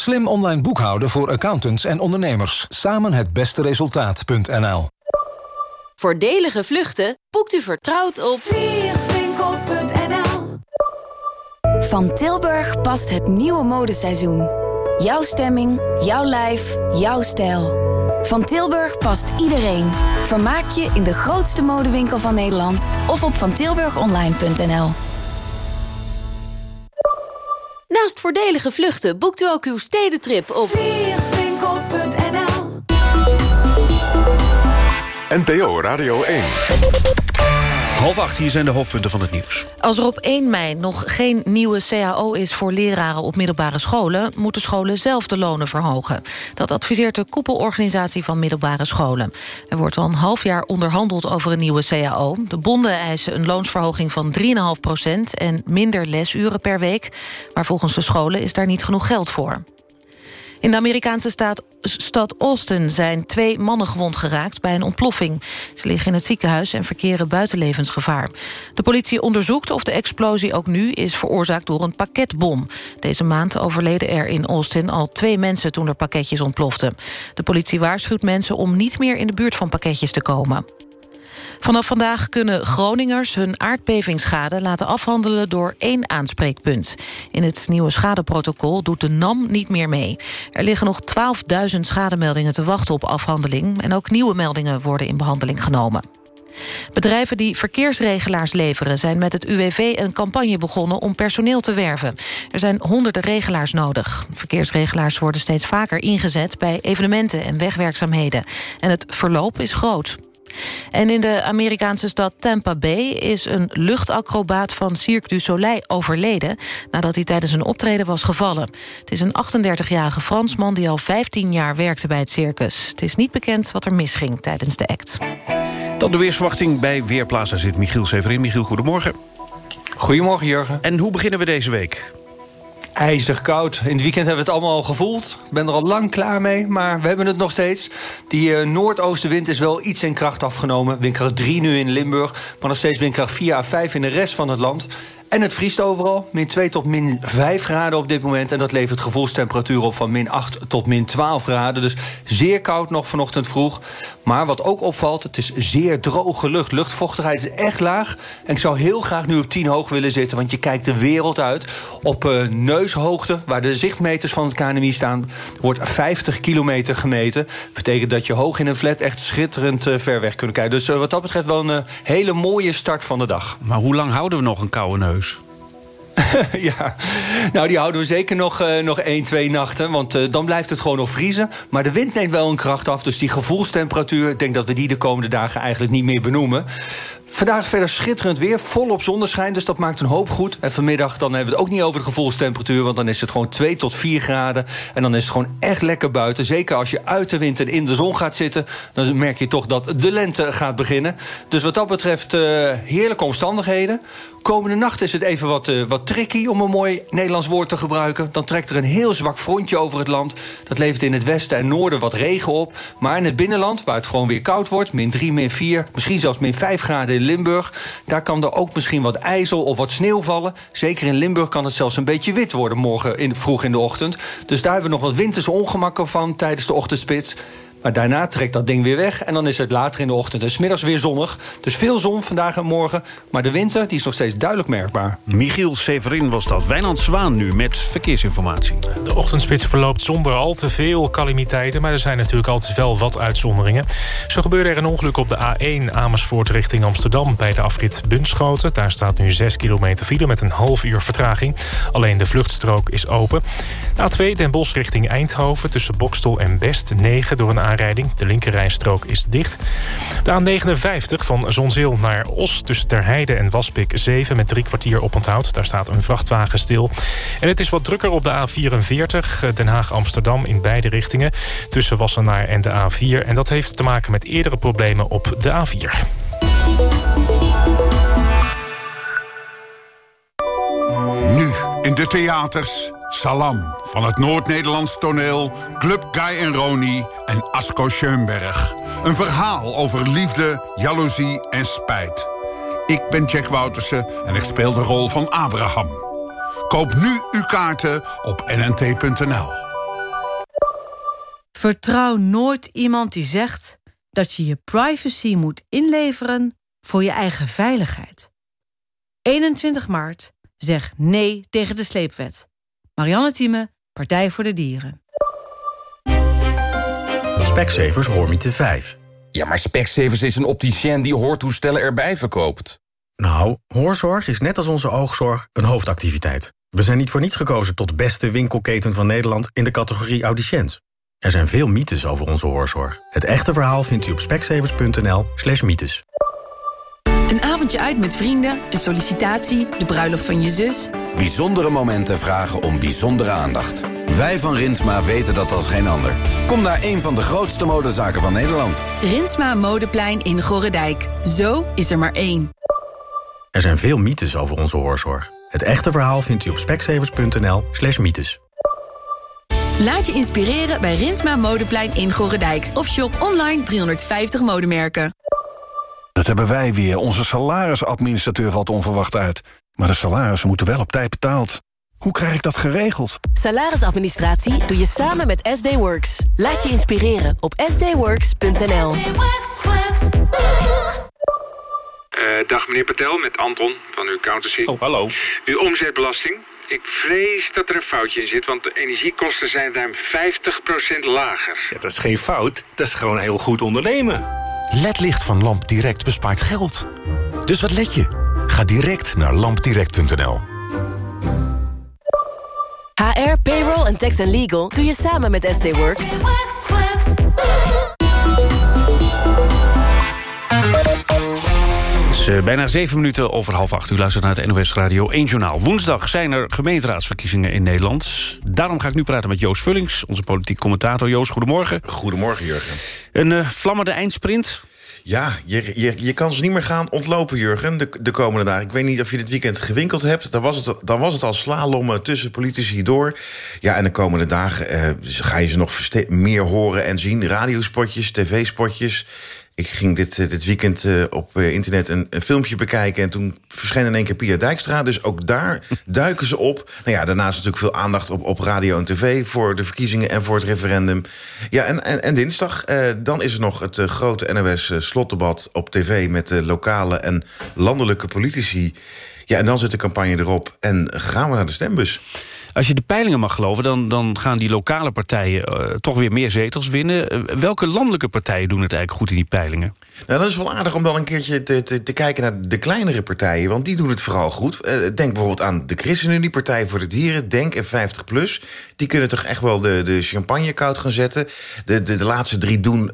Slim online boekhouden voor accountants en ondernemers. Samen het beste resultaat.nl. Voordelige vluchten boekt u vertrouwd op vliegwinkel.nl Van Tilburg past het nieuwe modeseizoen. Jouw stemming, jouw lijf, jouw stijl. Van Tilburg past iedereen. Vermaak je in de grootste modewinkel van Nederland of op vantilburgonline.nl. Naast voordelige vluchten boekt u ook uw stedentrip op vliegwinkel.nl. NPO Radio 1. Half acht, hier zijn de hoofdpunten van het nieuws. Als er op 1 mei nog geen nieuwe CAO is voor leraren op middelbare scholen... moeten scholen zelf de lonen verhogen. Dat adviseert de koepelorganisatie van middelbare scholen. Er wordt al een half jaar onderhandeld over een nieuwe CAO. De bonden eisen een loonsverhoging van 3,5 procent... en minder lesuren per week. Maar volgens de scholen is daar niet genoeg geld voor. In de Amerikaanse staat, stad Austin zijn twee mannen gewond geraakt bij een ontploffing. Ze liggen in het ziekenhuis en verkeren buiten levensgevaar. De politie onderzoekt of de explosie ook nu is veroorzaakt door een pakketbom. Deze maand overleden er in Austin al twee mensen toen er pakketjes ontploften. De politie waarschuwt mensen om niet meer in de buurt van pakketjes te komen. Vanaf vandaag kunnen Groningers hun aardbevingsschade laten afhandelen door één aanspreekpunt. In het nieuwe schadeprotocol doet de NAM niet meer mee. Er liggen nog 12.000 schademeldingen te wachten op afhandeling... en ook nieuwe meldingen worden in behandeling genomen. Bedrijven die verkeersregelaars leveren... zijn met het UWV een campagne begonnen om personeel te werven. Er zijn honderden regelaars nodig. Verkeersregelaars worden steeds vaker ingezet... bij evenementen en wegwerkzaamheden. En het verloop is groot. En in de Amerikaanse stad Tampa Bay is een luchtacrobaat van Cirque du Soleil overleden nadat hij tijdens een optreden was gevallen. Het is een 38-jarige Fransman die al 15 jaar werkte bij het circus. Het is niet bekend wat er misging tijdens de act. Dan de weersverwachting bij Weerplaza zit Michiel Severin. Michiel, goedemorgen. Goedemorgen, Jurgen. En hoe beginnen we deze week? IJzig koud. In het weekend hebben we het allemaal al gevoeld. Ik ben er al lang klaar mee, maar we hebben het nog steeds. Die uh, noordoostenwind is wel iets in kracht afgenomen. Windkracht 3 nu in Limburg, maar nog steeds windkracht 4 à 5 in de rest van het land. En het vriest overal, min 2 tot min 5 graden op dit moment. En dat levert gevoelstemperatuur op van min 8 tot min 12 graden. Dus zeer koud nog vanochtend vroeg. Maar wat ook opvalt, het is zeer droge lucht. Luchtvochtigheid is echt laag. En ik zou heel graag nu op 10 hoog willen zitten... want je kijkt de wereld uit. Op uh, neushoogte, waar de zichtmeters van het KNMI staan... wordt 50 kilometer gemeten. Dat betekent dat je hoog in een flat echt schitterend uh, ver weg kunt kijken. Dus uh, wat dat betreft wel een hele mooie start van de dag. Maar hoe lang houden we nog een koude neus? <laughs> ja, nou die houden we zeker nog, uh, nog één, twee nachten. Want uh, dan blijft het gewoon nog vriezen. Maar de wind neemt wel een kracht af. Dus die gevoelstemperatuur, ik denk dat we die de komende dagen eigenlijk niet meer benoemen. Vandaag verder schitterend weer, volop zonneschijn, dus dat maakt een hoop goed. En vanmiddag dan hebben we het ook niet over de gevoelstemperatuur... want dan is het gewoon 2 tot 4 graden. En dan is het gewoon echt lekker buiten. Zeker als je uit de wind en in de zon gaat zitten... dan merk je toch dat de lente gaat beginnen. Dus wat dat betreft uh, heerlijke omstandigheden. Komende nacht is het even wat, uh, wat tricky om een mooi Nederlands woord te gebruiken. Dan trekt er een heel zwak frontje over het land. Dat levert in het westen en noorden wat regen op. Maar in het binnenland, waar het gewoon weer koud wordt... min 3, min 4, misschien zelfs min 5 graden in Limburg... daar kan er ook misschien wat ijzel of wat sneeuw vallen. Zeker in Limburg kan het zelfs een beetje wit worden morgen in, vroeg in de ochtend. Dus daar hebben we nog wat winterse ongemakken van tijdens de ochtendspits... Maar daarna trekt dat ding weer weg en dan is het later in de ochtend en smiddags weer zonnig. Dus veel zon vandaag en morgen, maar de winter die is nog steeds duidelijk merkbaar. Michiel Severin was dat. Wijnand Zwaan nu met verkeersinformatie. De ochtendspits verloopt zonder al te veel calamiteiten... maar er zijn natuurlijk altijd wel wat uitzonderingen. Zo gebeurde er een ongeluk op de A1 Amersfoort richting Amsterdam... bij de afrit Bunschoten. Daar staat nu 6 kilometer file met een half uur vertraging. Alleen de vluchtstrook is open. De A2 Den Bosch richting Eindhoven tussen Bokstel en Best 9 door een aanrijding. De linkerrijstrook is dicht. De A59 van Zonzeel naar Os tussen Terheide en Waspik 7... met drie kwartier oponthoud. Daar staat een vrachtwagen stil. En het is wat drukker op de A44 Den Haag-Amsterdam in beide richtingen... tussen Wassenaar en de A4. En dat heeft te maken met eerdere problemen op de A4. Nu in de theaters Salam van het Noord-Nederlands toneel... Club Guy en Roni en Asko Schoenberg. Een verhaal over liefde, jaloezie en spijt. Ik ben Jack Woutersen en ik speel de rol van Abraham. Koop nu uw kaarten op nnt.nl. Vertrouw nooit iemand die zegt dat je je privacy moet inleveren voor je eigen veiligheid. 21 maart, zeg nee tegen de sleepwet. Marianne Thieme, Partij voor de Dieren. Specsavers Hoormiete 5. Ja, maar Specsavers is een opticien die hoortoestellen erbij verkoopt. Nou, hoorzorg is net als onze oogzorg een hoofdactiviteit. We zijn niet voor niets gekozen tot beste winkelketen van Nederland... in de categorie audiciënt. Er zijn veel mythes over onze hoorzorg. Het echte verhaal vindt u op specsavers.nl slash mythes. Een avondje uit met vrienden, een sollicitatie, de bruiloft van je zus. Bijzondere momenten vragen om bijzondere aandacht. Wij van Rinsma weten dat als geen ander. Kom naar een van de grootste modezaken van Nederland. Rinsma Modeplein in Gorredijk. Zo is er maar één. Er zijn veel mythes over onze hoorzorg. Het echte verhaal vindt u op specsavers.nl slash mythes. Laat je inspireren bij Rinsma Modeplein in Gorredijk. Of shop online 350 modemerken. Dat hebben wij weer. Onze salarisadministrateur valt onverwacht uit. Maar de salarissen moeten wel op tijd betaald. Hoe krijg ik dat geregeld? Salarisadministratie doe je samen met SD Works. Laat je inspireren op sdworks.nl. Eh, dag meneer Patel, met Anton van uw accountancy. Oh, hallo. Uw omzetbelasting. Ik vrees dat er een foutje in zit, want de energiekosten zijn ruim 50% lager. Ja, dat is geen fout, dat is gewoon heel goed ondernemen. LED-licht van Lamp Direct bespaart geld. Dus wat let je? Ga direct naar lampdirect.nl. HR, payroll en tax and legal doe je samen met SD Works. Is eh, bijna zeven minuten over half acht. U luistert naar het NOS Radio 1 Journaal. Woensdag zijn er gemeenteraadsverkiezingen in Nederland. Daarom ga ik nu praten met Joost Vullings, onze politiek commentator. Joost, goedemorgen. Goedemorgen, Jurgen. Een uh, vlammende eindsprint. Ja, je, je, je kan ze niet meer gaan ontlopen, Jurgen, de, de komende dagen. Ik weet niet of je dit weekend gewinkeld hebt. Dan was het, dan was het al slalommen tussen politici door. Ja, en de komende dagen eh, ga je ze nog meer horen en zien. Radiospotjes, tv-spotjes. Ik ging dit, dit weekend uh, op uh, internet een, filmpje bekijken... en toen verscheen in één keer Pia Dijkstra. Dus ook daar <laughs> duiken ze op. Nou ja, daarnaast natuurlijk veel aandacht op, op radio en tv... voor de verkiezingen en voor het referendum. Ja, en, en, en dinsdag, dan is er nog het grote NOS-slotdebat op tv... met de lokale en landelijke politici. Ja, en dan zit de campagne erop en gaan we naar de stembus. Als je de peilingen mag geloven, dan, dan gaan die lokale partijen uh, toch weer meer zetels winnen. Uh, welke landelijke partijen doen het eigenlijk goed in die peilingen? Nou, dat is wel aardig om dan een keertje te, te, te kijken naar de kleinere partijen. Want die doen het vooral goed. Uh, denk bijvoorbeeld aan de ChristenUnie, Partij voor de Dieren, Denk en 50PLUS. Die kunnen toch echt wel de, de champagne koud gaan zetten. De, de, de laatste drie doen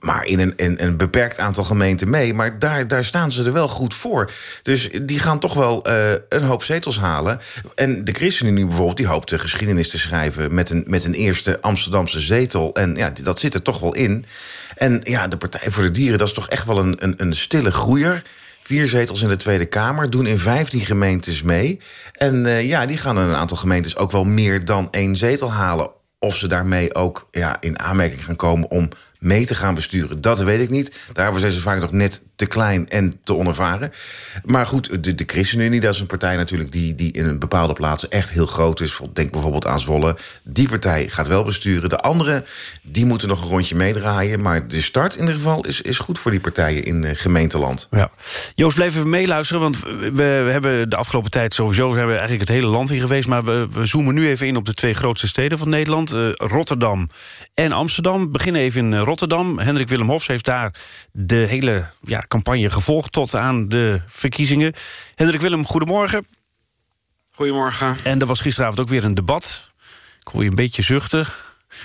maar in een, in een beperkt aantal gemeenten mee. Maar daar, daar staan ze er wel goed voor. Dus die gaan toch wel een hoop zetels halen. En de ChristenUnie bijvoorbeeld die hoopt de geschiedenis te schrijven... met een, met een eerste Amsterdamse zetel. En ja, dat zit er toch wel in. En ja, de Partij voor de Dieren, dat is toch echt wel een, een, een stille groeier... Vier zetels in de Tweede Kamer, doen in 15 gemeentes mee. En uh, ja, die gaan in een aantal gemeentes ook wel meer dan één zetel halen. Of ze daarmee ook ja, in aanmerking gaan komen om mee te gaan besturen. Dat weet ik niet. Daarvoor zijn ze vaak nog net te klein en te onervaren. Maar goed, de, de ChristenUnie, dat is een partij natuurlijk... Die, die in een bepaalde plaatsen echt heel groot is. Denk bijvoorbeeld aan Zwolle. Die partij gaat wel besturen. De andere, die moeten nog een rondje meedraaien. Maar de start in ieder geval is, is goed voor die partijen in uh, gemeenteland. Ja. Joost, blijf even meeluisteren. Want we, we hebben de afgelopen tijd sowieso... We hebben eigenlijk het hele land hier geweest. Maar we, we zoomen nu even in op de twee grootste steden van Nederland. Uh, Rotterdam en Amsterdam. We beginnen even in Rotterdam. Rotterdam. Hendrik Willem Hofs heeft daar de hele ja, campagne gevolgd... tot aan de verkiezingen. Hendrik Willem, goedemorgen. Goedemorgen. En er was gisteravond ook weer een debat. Ik hoor je een beetje zuchten.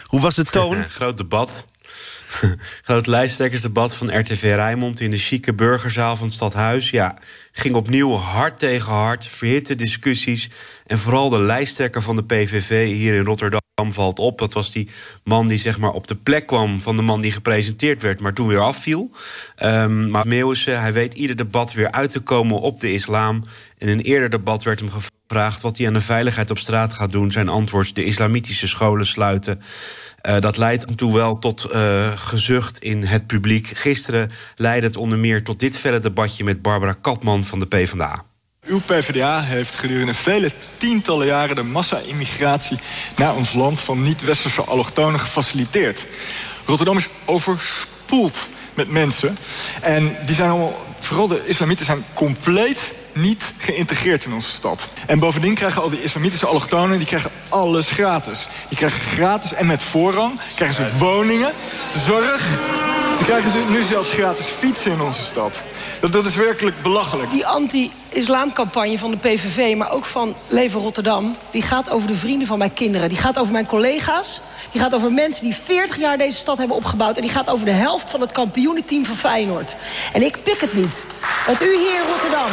Hoe was de <laughs> toon? Groot debat. <laughs> Groot lijsttrekkersdebat van RTV Rijnmond in de chique burgerzaal van het Stadhuis. Ja, ging opnieuw hard tegen hard, verhitte discussies. En vooral de lijsttrekker van de PVV hier in Rotterdam valt op. Dat was die man die zeg maar op de plek kwam van de man die gepresenteerd werd, maar toen weer afviel. Um, maar Meeuwissen, hij weet ieder debat weer uit te komen op de islam. In een eerder debat werd hem gevraagd wat hij aan de veiligheid op straat gaat doen. Zijn antwoord: de islamitische scholen sluiten. Uh, dat leidt toe wel tot uh, gezucht in het publiek. Gisteren leidde het onder meer tot dit felle debatje met Barbara Katman van de PvdA. Uw PvdA heeft gedurende vele tientallen jaren de massa-immigratie naar ons land van niet-westerse allochtonen gefaciliteerd. Rotterdam is overspoeld met mensen. En die zijn allemaal, vooral de islamieten, zijn compleet niet geïntegreerd in onze stad. En bovendien krijgen al die islamitische allochtonen... die krijgen alles gratis. Die krijgen gratis en met voorrang krijgen ze woningen, zorg... Ze krijgen ze nu zelfs gratis fietsen in onze stad. Dat, dat is werkelijk belachelijk. Die anti-islamcampagne van de PVV, maar ook van Leven Rotterdam... die gaat over de vrienden van mijn kinderen. Die gaat over mijn collega's. Die gaat over mensen die 40 jaar deze stad hebben opgebouwd. En die gaat over de helft van het kampioenenteam van Feyenoord. En ik pik het niet. Dat u hier in Rotterdam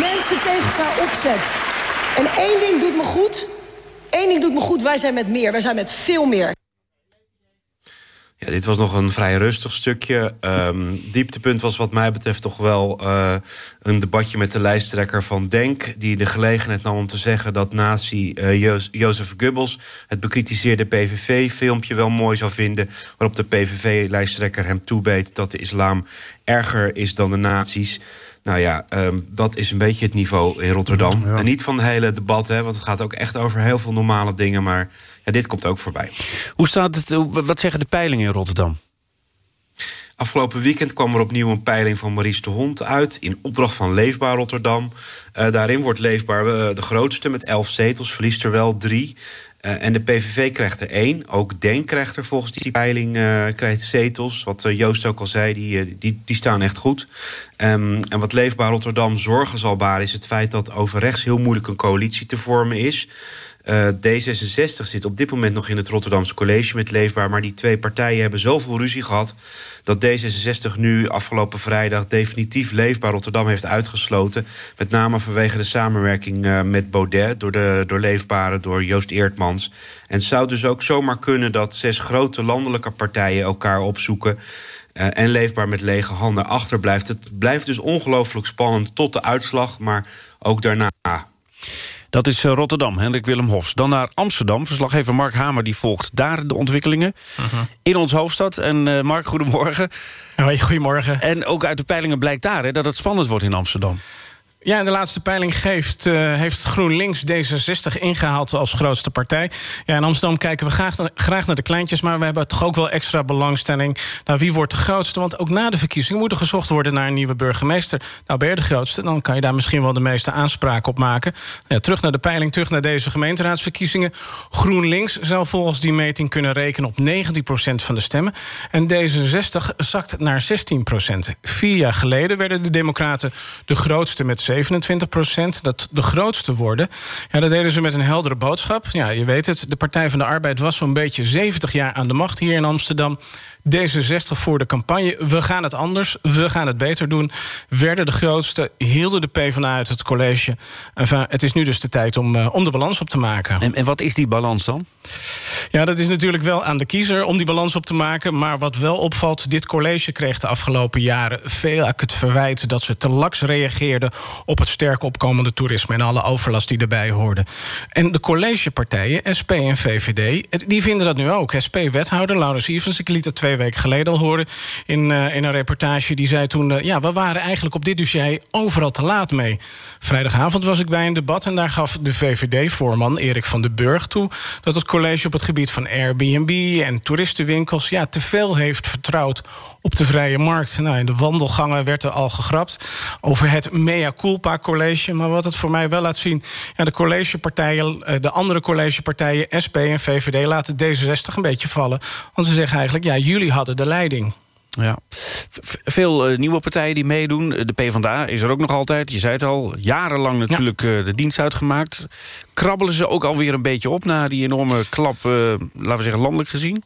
mensen tegen elkaar opzet. En één ding doet me goed. Eén ding doet me goed. Wij zijn met meer. Wij zijn met veel meer. Ja, dit was nog een vrij rustig stukje. Um, dieptepunt was wat mij betreft toch wel uh, een debatje met de lijsttrekker van Denk... die de gelegenheid nam om te zeggen dat nazi uh, jo Jozef Goebbels... het bekritiseerde PVV-filmpje wel mooi zou vinden... waarop de PVV-lijsttrekker hem toebeet dat de islam erger is dan de nazi's. Nou ja, um, dat is een beetje het niveau in Rotterdam. Ja. En niet van het hele debat, hè, want het gaat ook echt over heel veel normale dingen... maar ja, dit komt ook voorbij. Hoe staat het, wat zeggen de peilingen in Rotterdam? Afgelopen weekend kwam er opnieuw een peiling van Maurice de Hond uit... in opdracht van Leefbaar Rotterdam. Uh, daarin wordt Leefbaar uh, de grootste met elf zetels, verliest er wel drie. Uh, en de PVV krijgt er één. Ook DENK krijgt er volgens die peiling krijgt zetels. Wat Joost ook al zei, die, die, die staan echt goed. Um, en wat Leefbaar Rotterdam zorgen zal baren... is het feit dat over rechts heel moeilijk een coalitie te vormen is... Uh, D66 zit op dit moment nog in het Rotterdamse college met Leefbaar... maar die twee partijen hebben zoveel ruzie gehad... dat D66 nu afgelopen vrijdag definitief Leefbaar Rotterdam heeft uitgesloten. Met name vanwege de samenwerking uh, met Baudet... door, de, door Leefbare, door Joost Eertmans. En het zou dus ook zomaar kunnen dat zes grote landelijke partijen elkaar opzoeken... Uh, en leefbaar met lege handen achterblijft. Het blijft dus ongelooflijk spannend tot de uitslag, maar ook daarna. Dat is Rotterdam, Hendrik Willem Hofs. Dan naar Amsterdam, verslaggever Mark Hamer die volgt daar de ontwikkelingen uh -huh. in ons hoofdstad. En uh, Mark, goedemorgen. Hoi, goedemorgen. En ook uit de peilingen blijkt daar hè, dat het spannend wordt in Amsterdam. Ja, en de laatste peiling geeft, uh, heeft GroenLinks D66 ingehaald als grootste partij. Ja, in Amsterdam kijken we graag naar, graag naar de kleintjes... maar we hebben toch ook wel extra belangstelling. Nou, wie wordt de grootste? Want ook na de verkiezingen moet er gezocht worden naar een nieuwe burgemeester. Nou, ben je de grootste, dan kan je daar misschien wel de meeste aanspraak op maken. Ja, terug naar de peiling, terug naar deze gemeenteraadsverkiezingen. GroenLinks zou volgens die meting kunnen rekenen op 19% van de stemmen. En D66 zakt naar 16% Vier jaar geleden werden de Democraten de grootste met 27 procent. Dat de grootste worden. Ja, dat deden ze met een heldere boodschap. Ja, je weet het, de Partij van de Arbeid was zo'n beetje 70 jaar aan de macht hier in Amsterdam. D66 voor de campagne. We gaan het anders, we gaan het beter doen. Werden de grootste, hielden de PvdA uit het college. Enfin, het is nu dus de tijd om, uh, om de balans op te maken. En, en wat is die balans dan? Ja, dat is natuurlijk wel aan de kiezer om die balans op te maken. Maar wat wel opvalt, dit college kreeg de afgelopen jaren... veel het verwijt dat ze te laks reageerden... op het sterk opkomende toerisme en alle overlast die erbij hoorde. En de collegepartijen, SP en VVD, die vinden dat nu ook. SP-wethouder Laurens Evans, ik liet het twee weken geleden al horen... in, uh, in een reportage, die zei toen... Uh, ja, we waren eigenlijk op dit dossier overal te laat mee. Vrijdagavond was ik bij een debat en daar gaf de VVD-voorman Erik van den Burg toe... dat het college op het gebied van Airbnb en toeristenwinkels... ja, te veel heeft vertrouwd op de vrije markt. Nou, in de wandelgangen werd er al gegrapt over het mea culpa college. Maar wat het voor mij wel laat zien... Ja, de collegepartijen, de andere collegepartijen, SP en VVD... laten D66 een beetje vallen. Want ze zeggen eigenlijk, ja, jullie hadden de leiding. Ja. veel uh, nieuwe partijen die meedoen. De PvdA is er ook nog altijd. Je zei het al, jarenlang natuurlijk ja. de dienst uitgemaakt. Krabbelen ze ook alweer een beetje op... na die enorme klap, laten we zeggen, landelijk gezien?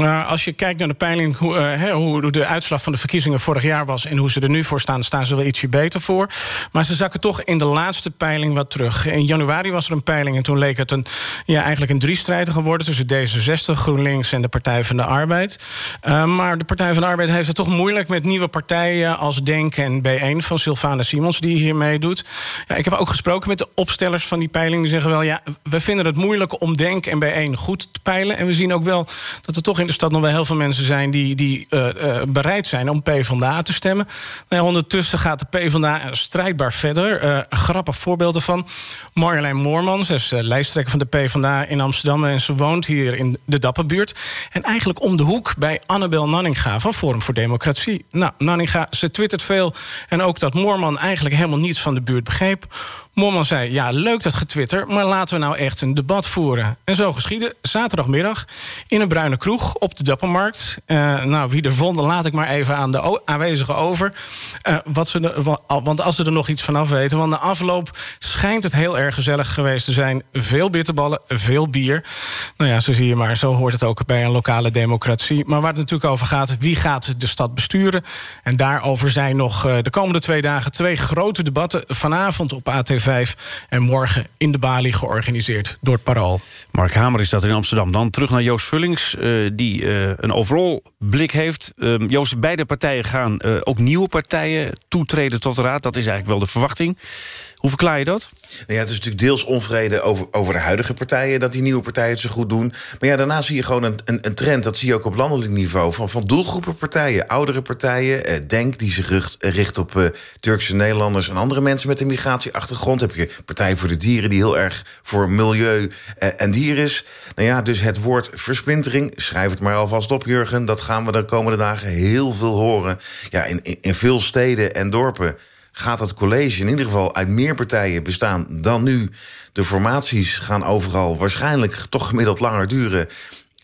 Nou, als je kijkt naar de peiling, hoe, uh, hoe, de uitslag van de verkiezingen vorig jaar was... en hoe ze er nu voor staan, staan ze wel ietsje beter voor. Maar ze zakken toch in de laatste peiling wat terug. In januari was er een peiling en toen leek het een, ja, eigenlijk een driestrijder geworden... tussen D66, GroenLinks en de Partij van de Arbeid. Uh, maar de Partij van de Arbeid heeft het toch moeilijk met nieuwe partijen... als Denk en B1 van Sylvana Simons, die hier meedoet. Ja, ik heb ook gesproken met de opstellers van die peiling. Die zeggen wel, ja, we vinden het moeilijk om Denk en B1 goed te peilen. En we zien ook wel dat er toch in de stad nog wel heel veel mensen zijn... die, die uh, uh, bereid zijn om PvdA te stemmen. Ja, ondertussen gaat de PvdA strijdbaar verder. Uh, grappig voorbeeld ervan. Marjolein Moorman, ze is lijsttrekker van de PvdA in Amsterdam... en ze woont hier in de Dapperbuurt. En eigenlijk om de hoek bij Annabel Nanninga van Forum voor Democratie. Nou, Nanninga, ze twittert veel. En ook dat Moorman eigenlijk helemaal niets van de buurt begreep... Moorman zei, ja, leuk dat getwitter... maar laten we nou echt een debat voeren. En zo geschiedde zaterdagmiddag in een bruine kroeg op de Dappermarkt. Uh, nou, wie er vonden, laat ik maar even aan de aanwezigen over. Uh, wat ze de, want als ze er nog iets vanaf weten... want na afloop schijnt het heel erg gezellig geweest te zijn. Veel bitterballen, veel bier. Nou ja, zo zie je maar, zo hoort het ook bij een lokale democratie. Maar waar het natuurlijk over gaat, wie gaat de stad besturen? En daarover zijn nog uh, de komende twee dagen... twee grote debatten vanavond op ATV en morgen in de Bali georganiseerd door het Parool. Mark Hamer is dat in Amsterdam. Dan terug naar Joost Vullings, uh, die uh, een overal blik heeft. Uh, Joost, beide partijen gaan ook nieuwe partijen toetreden tot de raad. Dat is eigenlijk wel de verwachting. Hoe verklaar je dat? Nou ja, het is natuurlijk deels onvrede over, over de huidige partijen... dat die nieuwe partijen het zo goed doen. Maar ja, daarna zie je gewoon een, een, een trend... dat zie je ook op landelijk niveau... van, van doelgroepenpartijen, oudere partijen. Eh, Denk, die zich richt, op eh, Turkse Nederlanders... en andere mensen met een migratieachtergrond. Heb je Partij voor de Dieren, die heel erg voor milieu eh, en dier is. Nou ja, dus het woord versplintering... schrijf het maar alvast op, Jurgen... dat gaan we de komende dagen heel veel horen. Ja, in, in veel steden en dorpen gaat het college in ieder geval uit meer partijen bestaan dan nu. De formaties gaan overal waarschijnlijk toch gemiddeld langer duren.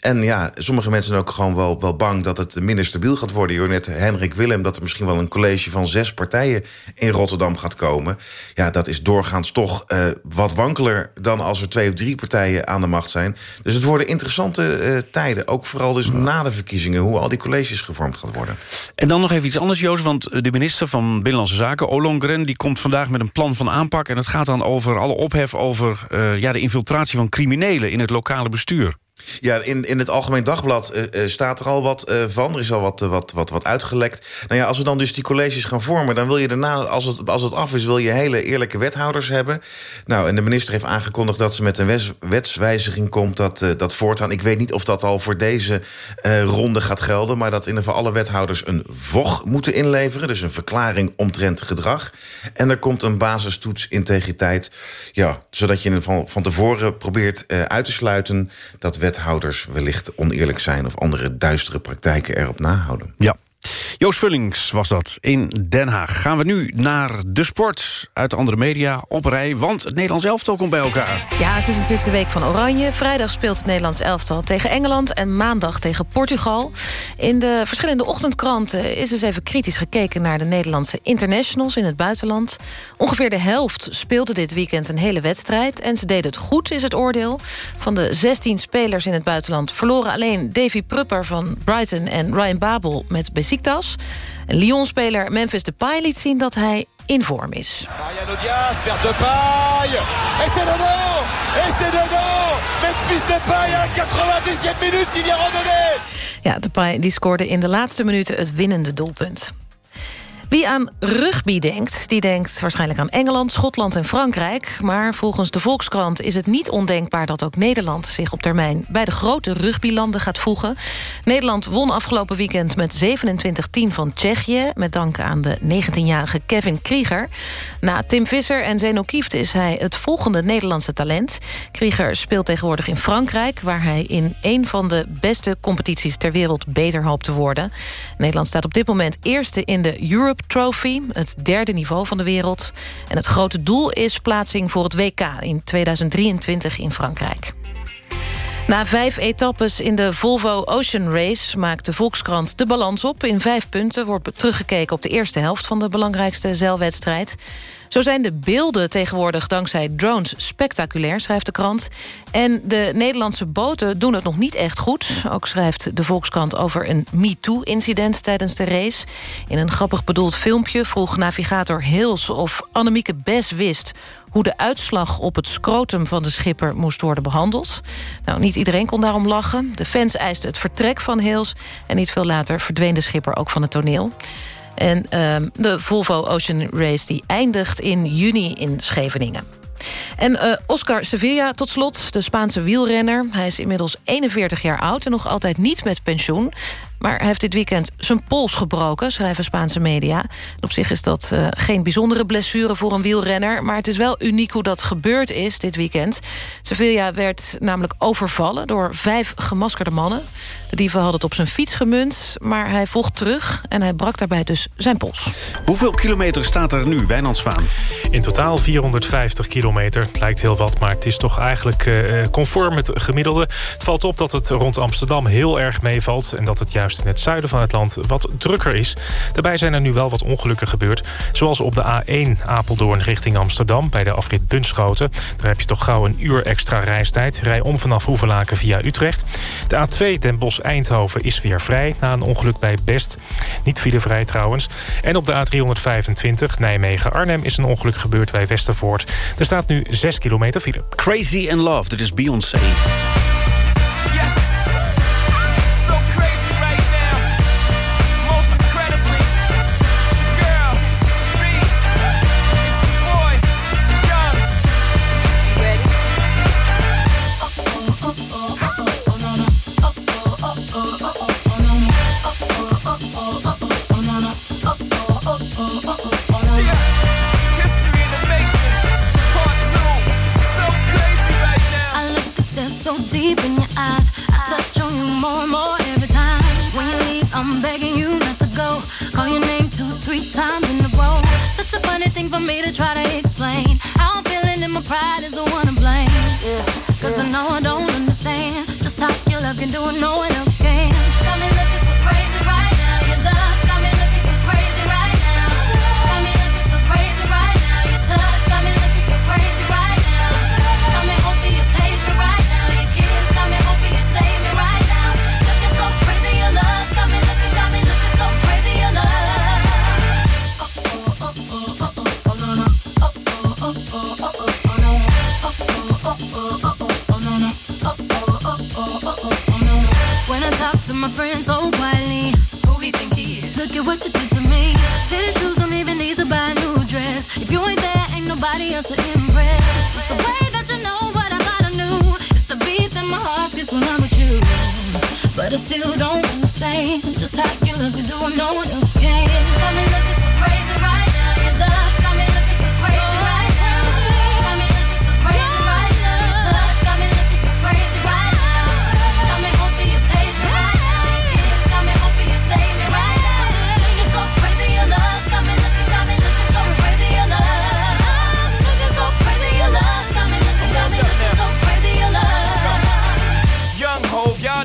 En ja, sommige mensen zijn ook gewoon wel, wel bang dat het minder stabiel gaat worden. Je net Hendrik Willem dat er misschien wel een college van zes partijen in Rotterdam gaat komen. Ja, dat is doorgaans toch uh, wat wankeler dan als er twee of drie partijen aan de macht zijn. Dus het worden interessante uh, tijden. Ook vooral dus na de verkiezingen, hoe al die colleges gevormd gaat worden. En dan nog even iets anders, Joost. Want de minister van Binnenlandse Zaken, Ollongren, die komt vandaag met een plan van aanpak. En het gaat dan over alle ophef over uh, ja, de infiltratie van criminelen in het lokale bestuur. Ja, in, in het Algemeen Dagblad uh, staat er al wat uh, van. Er is al wat, wat, wat, wat uitgelekt. Nou ja, als we dan dus die colleges gaan vormen... dan wil je daarna, als het, als het af is... wil je hele eerlijke wethouders hebben. Nou, en de minister heeft aangekondigd dat ze met een wets, wetswijziging komt... Dat, dat voortaan. Ik weet niet of dat al voor deze ronde gaat gelden... maar dat in ieder geval alle wethouders een VOG moeten inleveren. Dus een verklaring omtrent gedrag. En er komt een basistoets integriteit. Ja, zodat je van, van tevoren probeert uit te sluiten... dat wet wethouders wellicht oneerlijk zijn... of andere duistere praktijken erop nahouden. Ja. Joost Vullings was dat in Den Haag. Gaan we nu naar de sport uit de andere media op rij... want het Nederlands elftal komt bij elkaar. Ja, het is natuurlijk de week van Oranje. Vrijdag speelt het Nederlands elftal tegen Engeland... en maandag tegen Portugal. In de verschillende ochtendkranten is dus even kritisch gekeken... naar de Nederlandse internationals in het buitenland. Ongeveer de helft speelde dit weekend een hele wedstrijd... en ze deden het goed, is het oordeel. Van de 16 spelers in het buitenland verloren alleen Davy Prupper van Brighton... en Ryan Babel met Besiktas. Lyon-speler Memphis Depay liet zien dat hij in vorm is. Mariano Diaz vers Depay. Et c'est dedans Et c'est dedans Memphis Depay à 90e minuut die vient redonner. Ja, Depay die scoorde in de laatste minuten het winnende doelpunt. Wie aan rugby denkt, die denkt waarschijnlijk aan Engeland, Schotland en Frankrijk. Maar volgens de Volkskrant is het niet ondenkbaar dat ook Nederland zich op termijn bij de grote rugbylanden gaat voegen. Nederland won afgelopen weekend met 27-10 van Tsjechië, met dank aan de 19-jarige Kevin Krieger. Na Tim Visser en Zeno Kieft is hij het volgende Nederlandse talent. Krieger speelt tegenwoordig in Frankrijk, waar hij in een van de beste competities ter wereld beter hoopt te worden. Nederland staat op dit moment eerste in de Europe Trophy, het derde niveau van de wereld. En het grote doel is plaatsing voor het WK in 2023 in Frankrijk. Na vijf etappes in de Volvo Ocean Race maakt de Volkskrant de balans op. In vijf punten wordt teruggekeken op de eerste helft van de belangrijkste zeilwedstrijd. Zo zijn de beelden tegenwoordig dankzij drones spectaculair, schrijft de krant. En de Nederlandse boten doen het nog niet echt goed. Ook schrijft de Volkskrant over een MeToo-incident tijdens de race. In een grappig bedoeld filmpje vroeg navigator Hills of Annemieke Bes wist hoe de uitslag op het scrotum van de schipper moest worden behandeld. Nou, niet iedereen kon daarom lachen. De fans eisten het vertrek van Hills... en niet veel later verdween de schipper ook van het toneel. En uh, de Volvo Ocean Race die eindigt in juni in Scheveningen. En uh, Oscar Sevilla tot slot, de Spaanse wielrenner. Hij is inmiddels 41 jaar oud en nog altijd niet met pensioen. Maar hij heeft dit weekend zijn pols gebroken, schrijven Spaanse media. Op zich is dat uh, geen bijzondere blessure voor een wielrenner... maar het is wel uniek hoe dat gebeurd is dit weekend. Sevilla werd namelijk overvallen door vijf gemaskerde mannen. De dieven hadden het op zijn fiets gemunt, maar hij vocht terug... en hij brak daarbij dus zijn pols. Hoeveel kilometer staat er nu, Wijnandsvaan? In totaal 450 kilometer. Het lijkt heel wat, maar het is toch eigenlijk uh, conform het gemiddelde. Het valt op dat het rond Amsterdam heel erg meevalt... en dat het juist in het zuiden van het land wat drukker is. Daarbij zijn er nu wel wat ongelukken gebeurd. Zoals op de A1 Apeldoorn richting Amsterdam... bij de afrit Bunschoten. Daar heb je toch gauw een uur extra reistijd. Rij om vanaf Hoevelaken via Utrecht. De A2 Den Bosch-Eindhoven is weer vrij... na een ongeluk bij Best. Niet filevrij trouwens. En op de A325 Nijmegen-Arnhem is een ongeluk gebeurd bij Westervoort. Er staat nu 6 kilometer file. Crazy in Love, dit is Beyoncé. deep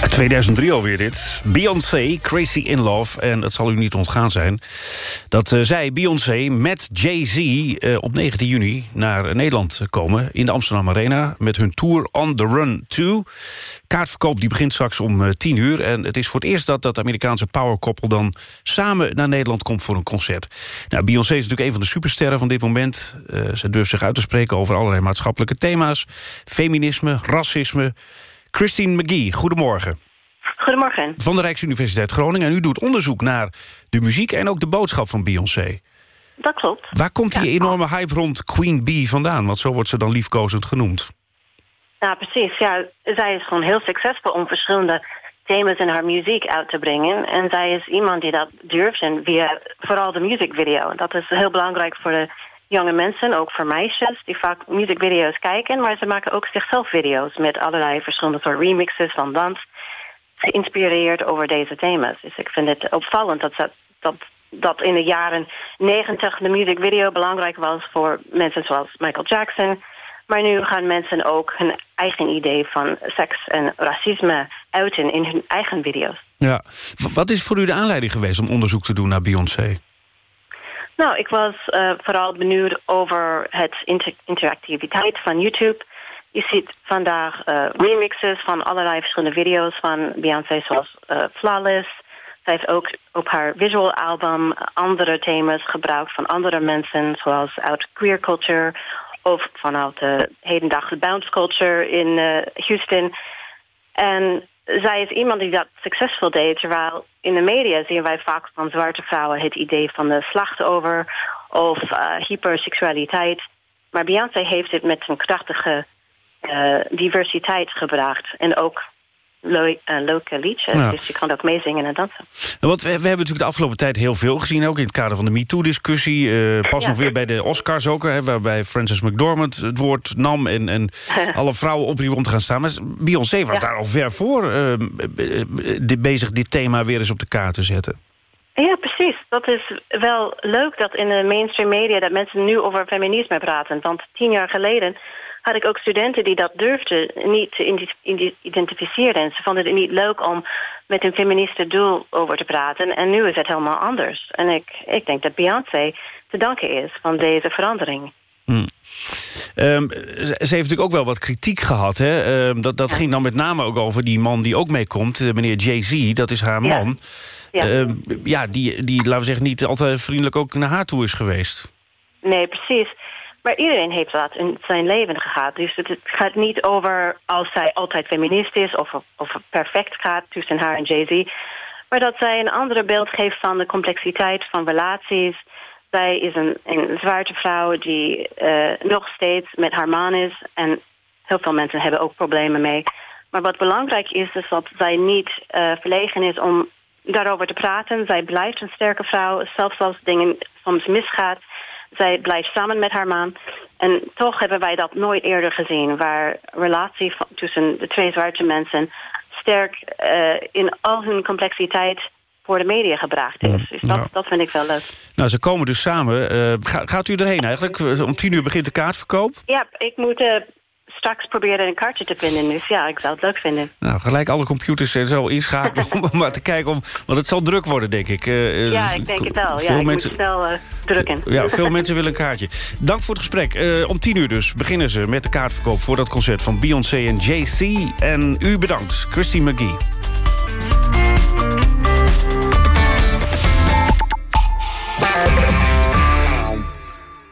2003 alweer dit. Beyoncé, Crazy in Love. En het zal u niet ontgaan zijn dat uh, zij, Beyoncé, met Jay-Z... Uh, op 19 juni naar Nederland komen in de Amsterdam Arena... met hun tour On The Run 2. Kaartverkoop die begint straks om uh, 10 uur. En het is voor het eerst dat dat Amerikaanse powerkoppel... dan samen naar Nederland komt voor een concert. Nou, Beyoncé is natuurlijk een van de supersterren van dit moment. ze durft zich uit te spreken over allerlei maatschappelijke thema's. Feminisme, racisme... Christine McGee, goedemorgen. Goedemorgen. Van de Rijksuniversiteit Groningen. En u doet onderzoek naar de muziek en ook de boodschap van Beyoncé. Dat klopt. Waar komt die enorme hype rond Queen Bee vandaan? Want zo wordt ze dan liefkozend genoemd. Ja, precies. Ja, zij is gewoon heel succesvol om verschillende thema's in haar muziek uit te brengen. En zij is iemand die dat durft en via vooral de muziekvideo. Dat is heel belangrijk voor de jonge mensen, ook voor meisjes... die vaak muziekvideo's kijken, maar ze maken ook zichzelf video's... met allerlei verschillende soort remixes van dans... geïnspireerd over deze thema's. Dus ik vind het opvallend dat, dat, dat, dat in de jaren negentig... de muziekvideo belangrijk was voor mensen zoals Michael Jackson... Maar nu gaan mensen ook hun eigen idee van seks en racisme uiten in hun eigen video's. Ja. Wat is voor u de aanleiding geweest om onderzoek te doen naar Beyoncé? Nou, ik was uh, vooral benieuwd over het inter interactiviteit van YouTube. Je ziet vandaag uh, remixes van allerlei verschillende video's van Beyoncé, zoals uh, Flawless. Zij heeft ook op haar visual album andere thema's gebruikt van andere mensen, zoals uit queer culture of vanuit de hedendaagse bounce culture in Houston. En zij is iemand die dat succesvol deed. Terwijl in de media zien wij vaak van zwarte vrouwen het idee van de slachtoffer of uh, hyperseksualiteit. Maar Beyoncé heeft het met een krachtige uh, diversiteit gebracht. En ook lo uh, leuke liedjes. Ja. Dus je kan ook meezingen en dansen. Want we, we, hebben natuurlijk de afgelopen tijd heel veel gezien... ook in het kader van de MeToo-discussie. Uh, pas ja. nog weer bij de Oscars ook... Hè, waarbij Frances McDormand het woord nam... en, en <laughs> alle vrouwen opriep om te gaan staan. Maar Beyoncé was ja. daar al ver voor uh, bezig... dit thema weer eens op de kaart te zetten. Ja, precies. Dat is wel leuk dat in de mainstream media... dat mensen nu over feminisme praten. Want tien jaar geleden had ik ook studenten die dat durfden niet te identificeren. En ze vonden het niet leuk om met een feministe doel over te praten. En nu is het helemaal anders. En ik, ik denk dat Beyoncé te danken is van deze verandering. Hmm. Um, ze heeft natuurlijk ook wel wat kritiek gehad. Hè? Um, dat dat ja. ging dan met name ook over die man die ook meekomt. Meneer Jay-Z, dat is haar man. Ja, ja. Um, ja die, die, laten we zeggen, niet altijd vriendelijk ook naar haar toe is geweest. Nee, precies. Maar iedereen heeft dat in zijn leven gehad. Dus het gaat niet over als zij altijd feminist is... of, of perfect gaat tussen haar en Jay-Z. Maar dat zij een andere beeld geeft van de complexiteit van relaties. Zij is een, een vrouw die uh, nog steeds met haar man is. En heel veel mensen hebben ook problemen mee. Maar wat belangrijk is, is dat zij niet uh, verlegen is om daarover te praten. Zij blijft een sterke vrouw, zelfs als dingen soms misgaat zij blijft samen met haar man. En toch hebben wij dat nooit eerder gezien... waar relatie tussen de twee zwarte mensen... sterk uh, in al hun complexiteit voor de media gebracht is. Dus dat, dat vind ik wel leuk. Nou, ze komen dus samen. Uh, ga, gaat u erheen eigenlijk? Om tien uur begint de kaartverkoop? Ja, ik moet... Uh, straks proberen een kaartje te vinden. Dus ja, ik zou het leuk vinden. Nou, gelijk alle computers en zo inschakelen <laughs> om maar te kijken. Om, want het zal druk worden, denk ik. Uh, ja, ik denk het wel. Ja, ik mensen, moet snel uh, drukken. Ja, veel mensen willen een kaartje. Dank voor het gesprek. Uh, om tien uur dus beginnen ze met de kaartverkoop... voor dat concert van Beyoncé en JC. En u bedankt, Christy McGee.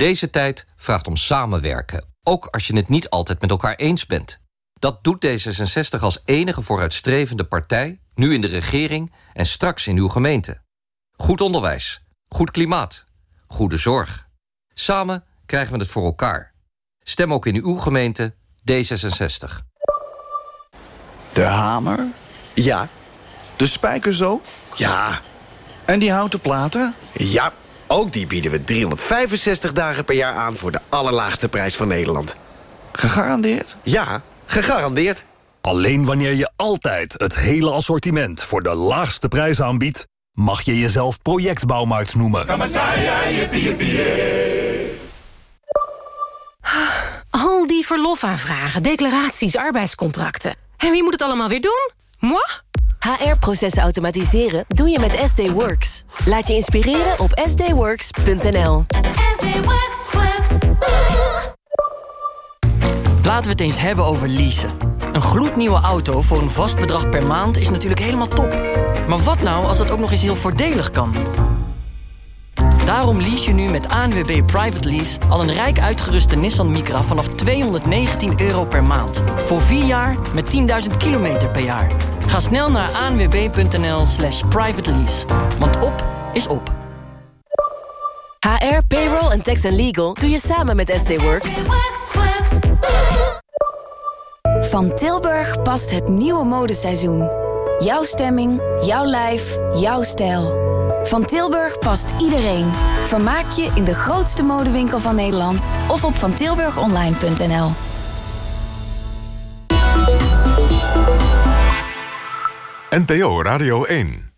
Deze tijd vraagt om samenwerken, ook als je het niet altijd met elkaar eens bent. Dat doet D66 als enige vooruitstrevende partij, nu in de regering en straks in uw gemeente. Goed onderwijs, goed klimaat, goede zorg. Samen krijgen we het voor elkaar. Stem ook in uw gemeente D66. De hamer? Ja. De spijker zo? Ja. En die houten platen? Ja, ook die bieden we 365 dagen per jaar aan... voor de allerlaagste prijs van Nederland. Gegarandeerd? Ja, gegarandeerd. Alleen wanneer je altijd het hele assortiment voor de laagste prijs aanbiedt... mag je jezelf projectbouwmarkt noemen. Al die verlofaanvragen, declaraties, arbeidscontracten. En wie moet het allemaal weer doen? Moi? HR-processen automatiseren doe je met SD Works. Laat je inspireren op sdworks.nl. Laten we het eens hebben over leasen. Een gloednieuwe auto voor een vast bedrag per maand is natuurlijk helemaal top. Maar wat nou als dat ook nog eens heel voordelig kan? Daarom lease je nu met ANWB Private Lease al een rijk uitgeruste Nissan Micra vanaf 219 euro per maand. Voor 4 jaar met 10.000 kilometer per jaar. Ga snel naar anwb.nl slash private lease. Want op is op. HR, payroll en tax and legal doe je samen met SD Works. Van Tilburg past het nieuwe modeseizoen. Jouw stemming, jouw lijf, jouw stijl. Van Tilburg past iedereen. Vermaak je in de grootste modewinkel van Nederland of op vantilburgonline.nl. NPO Radio 1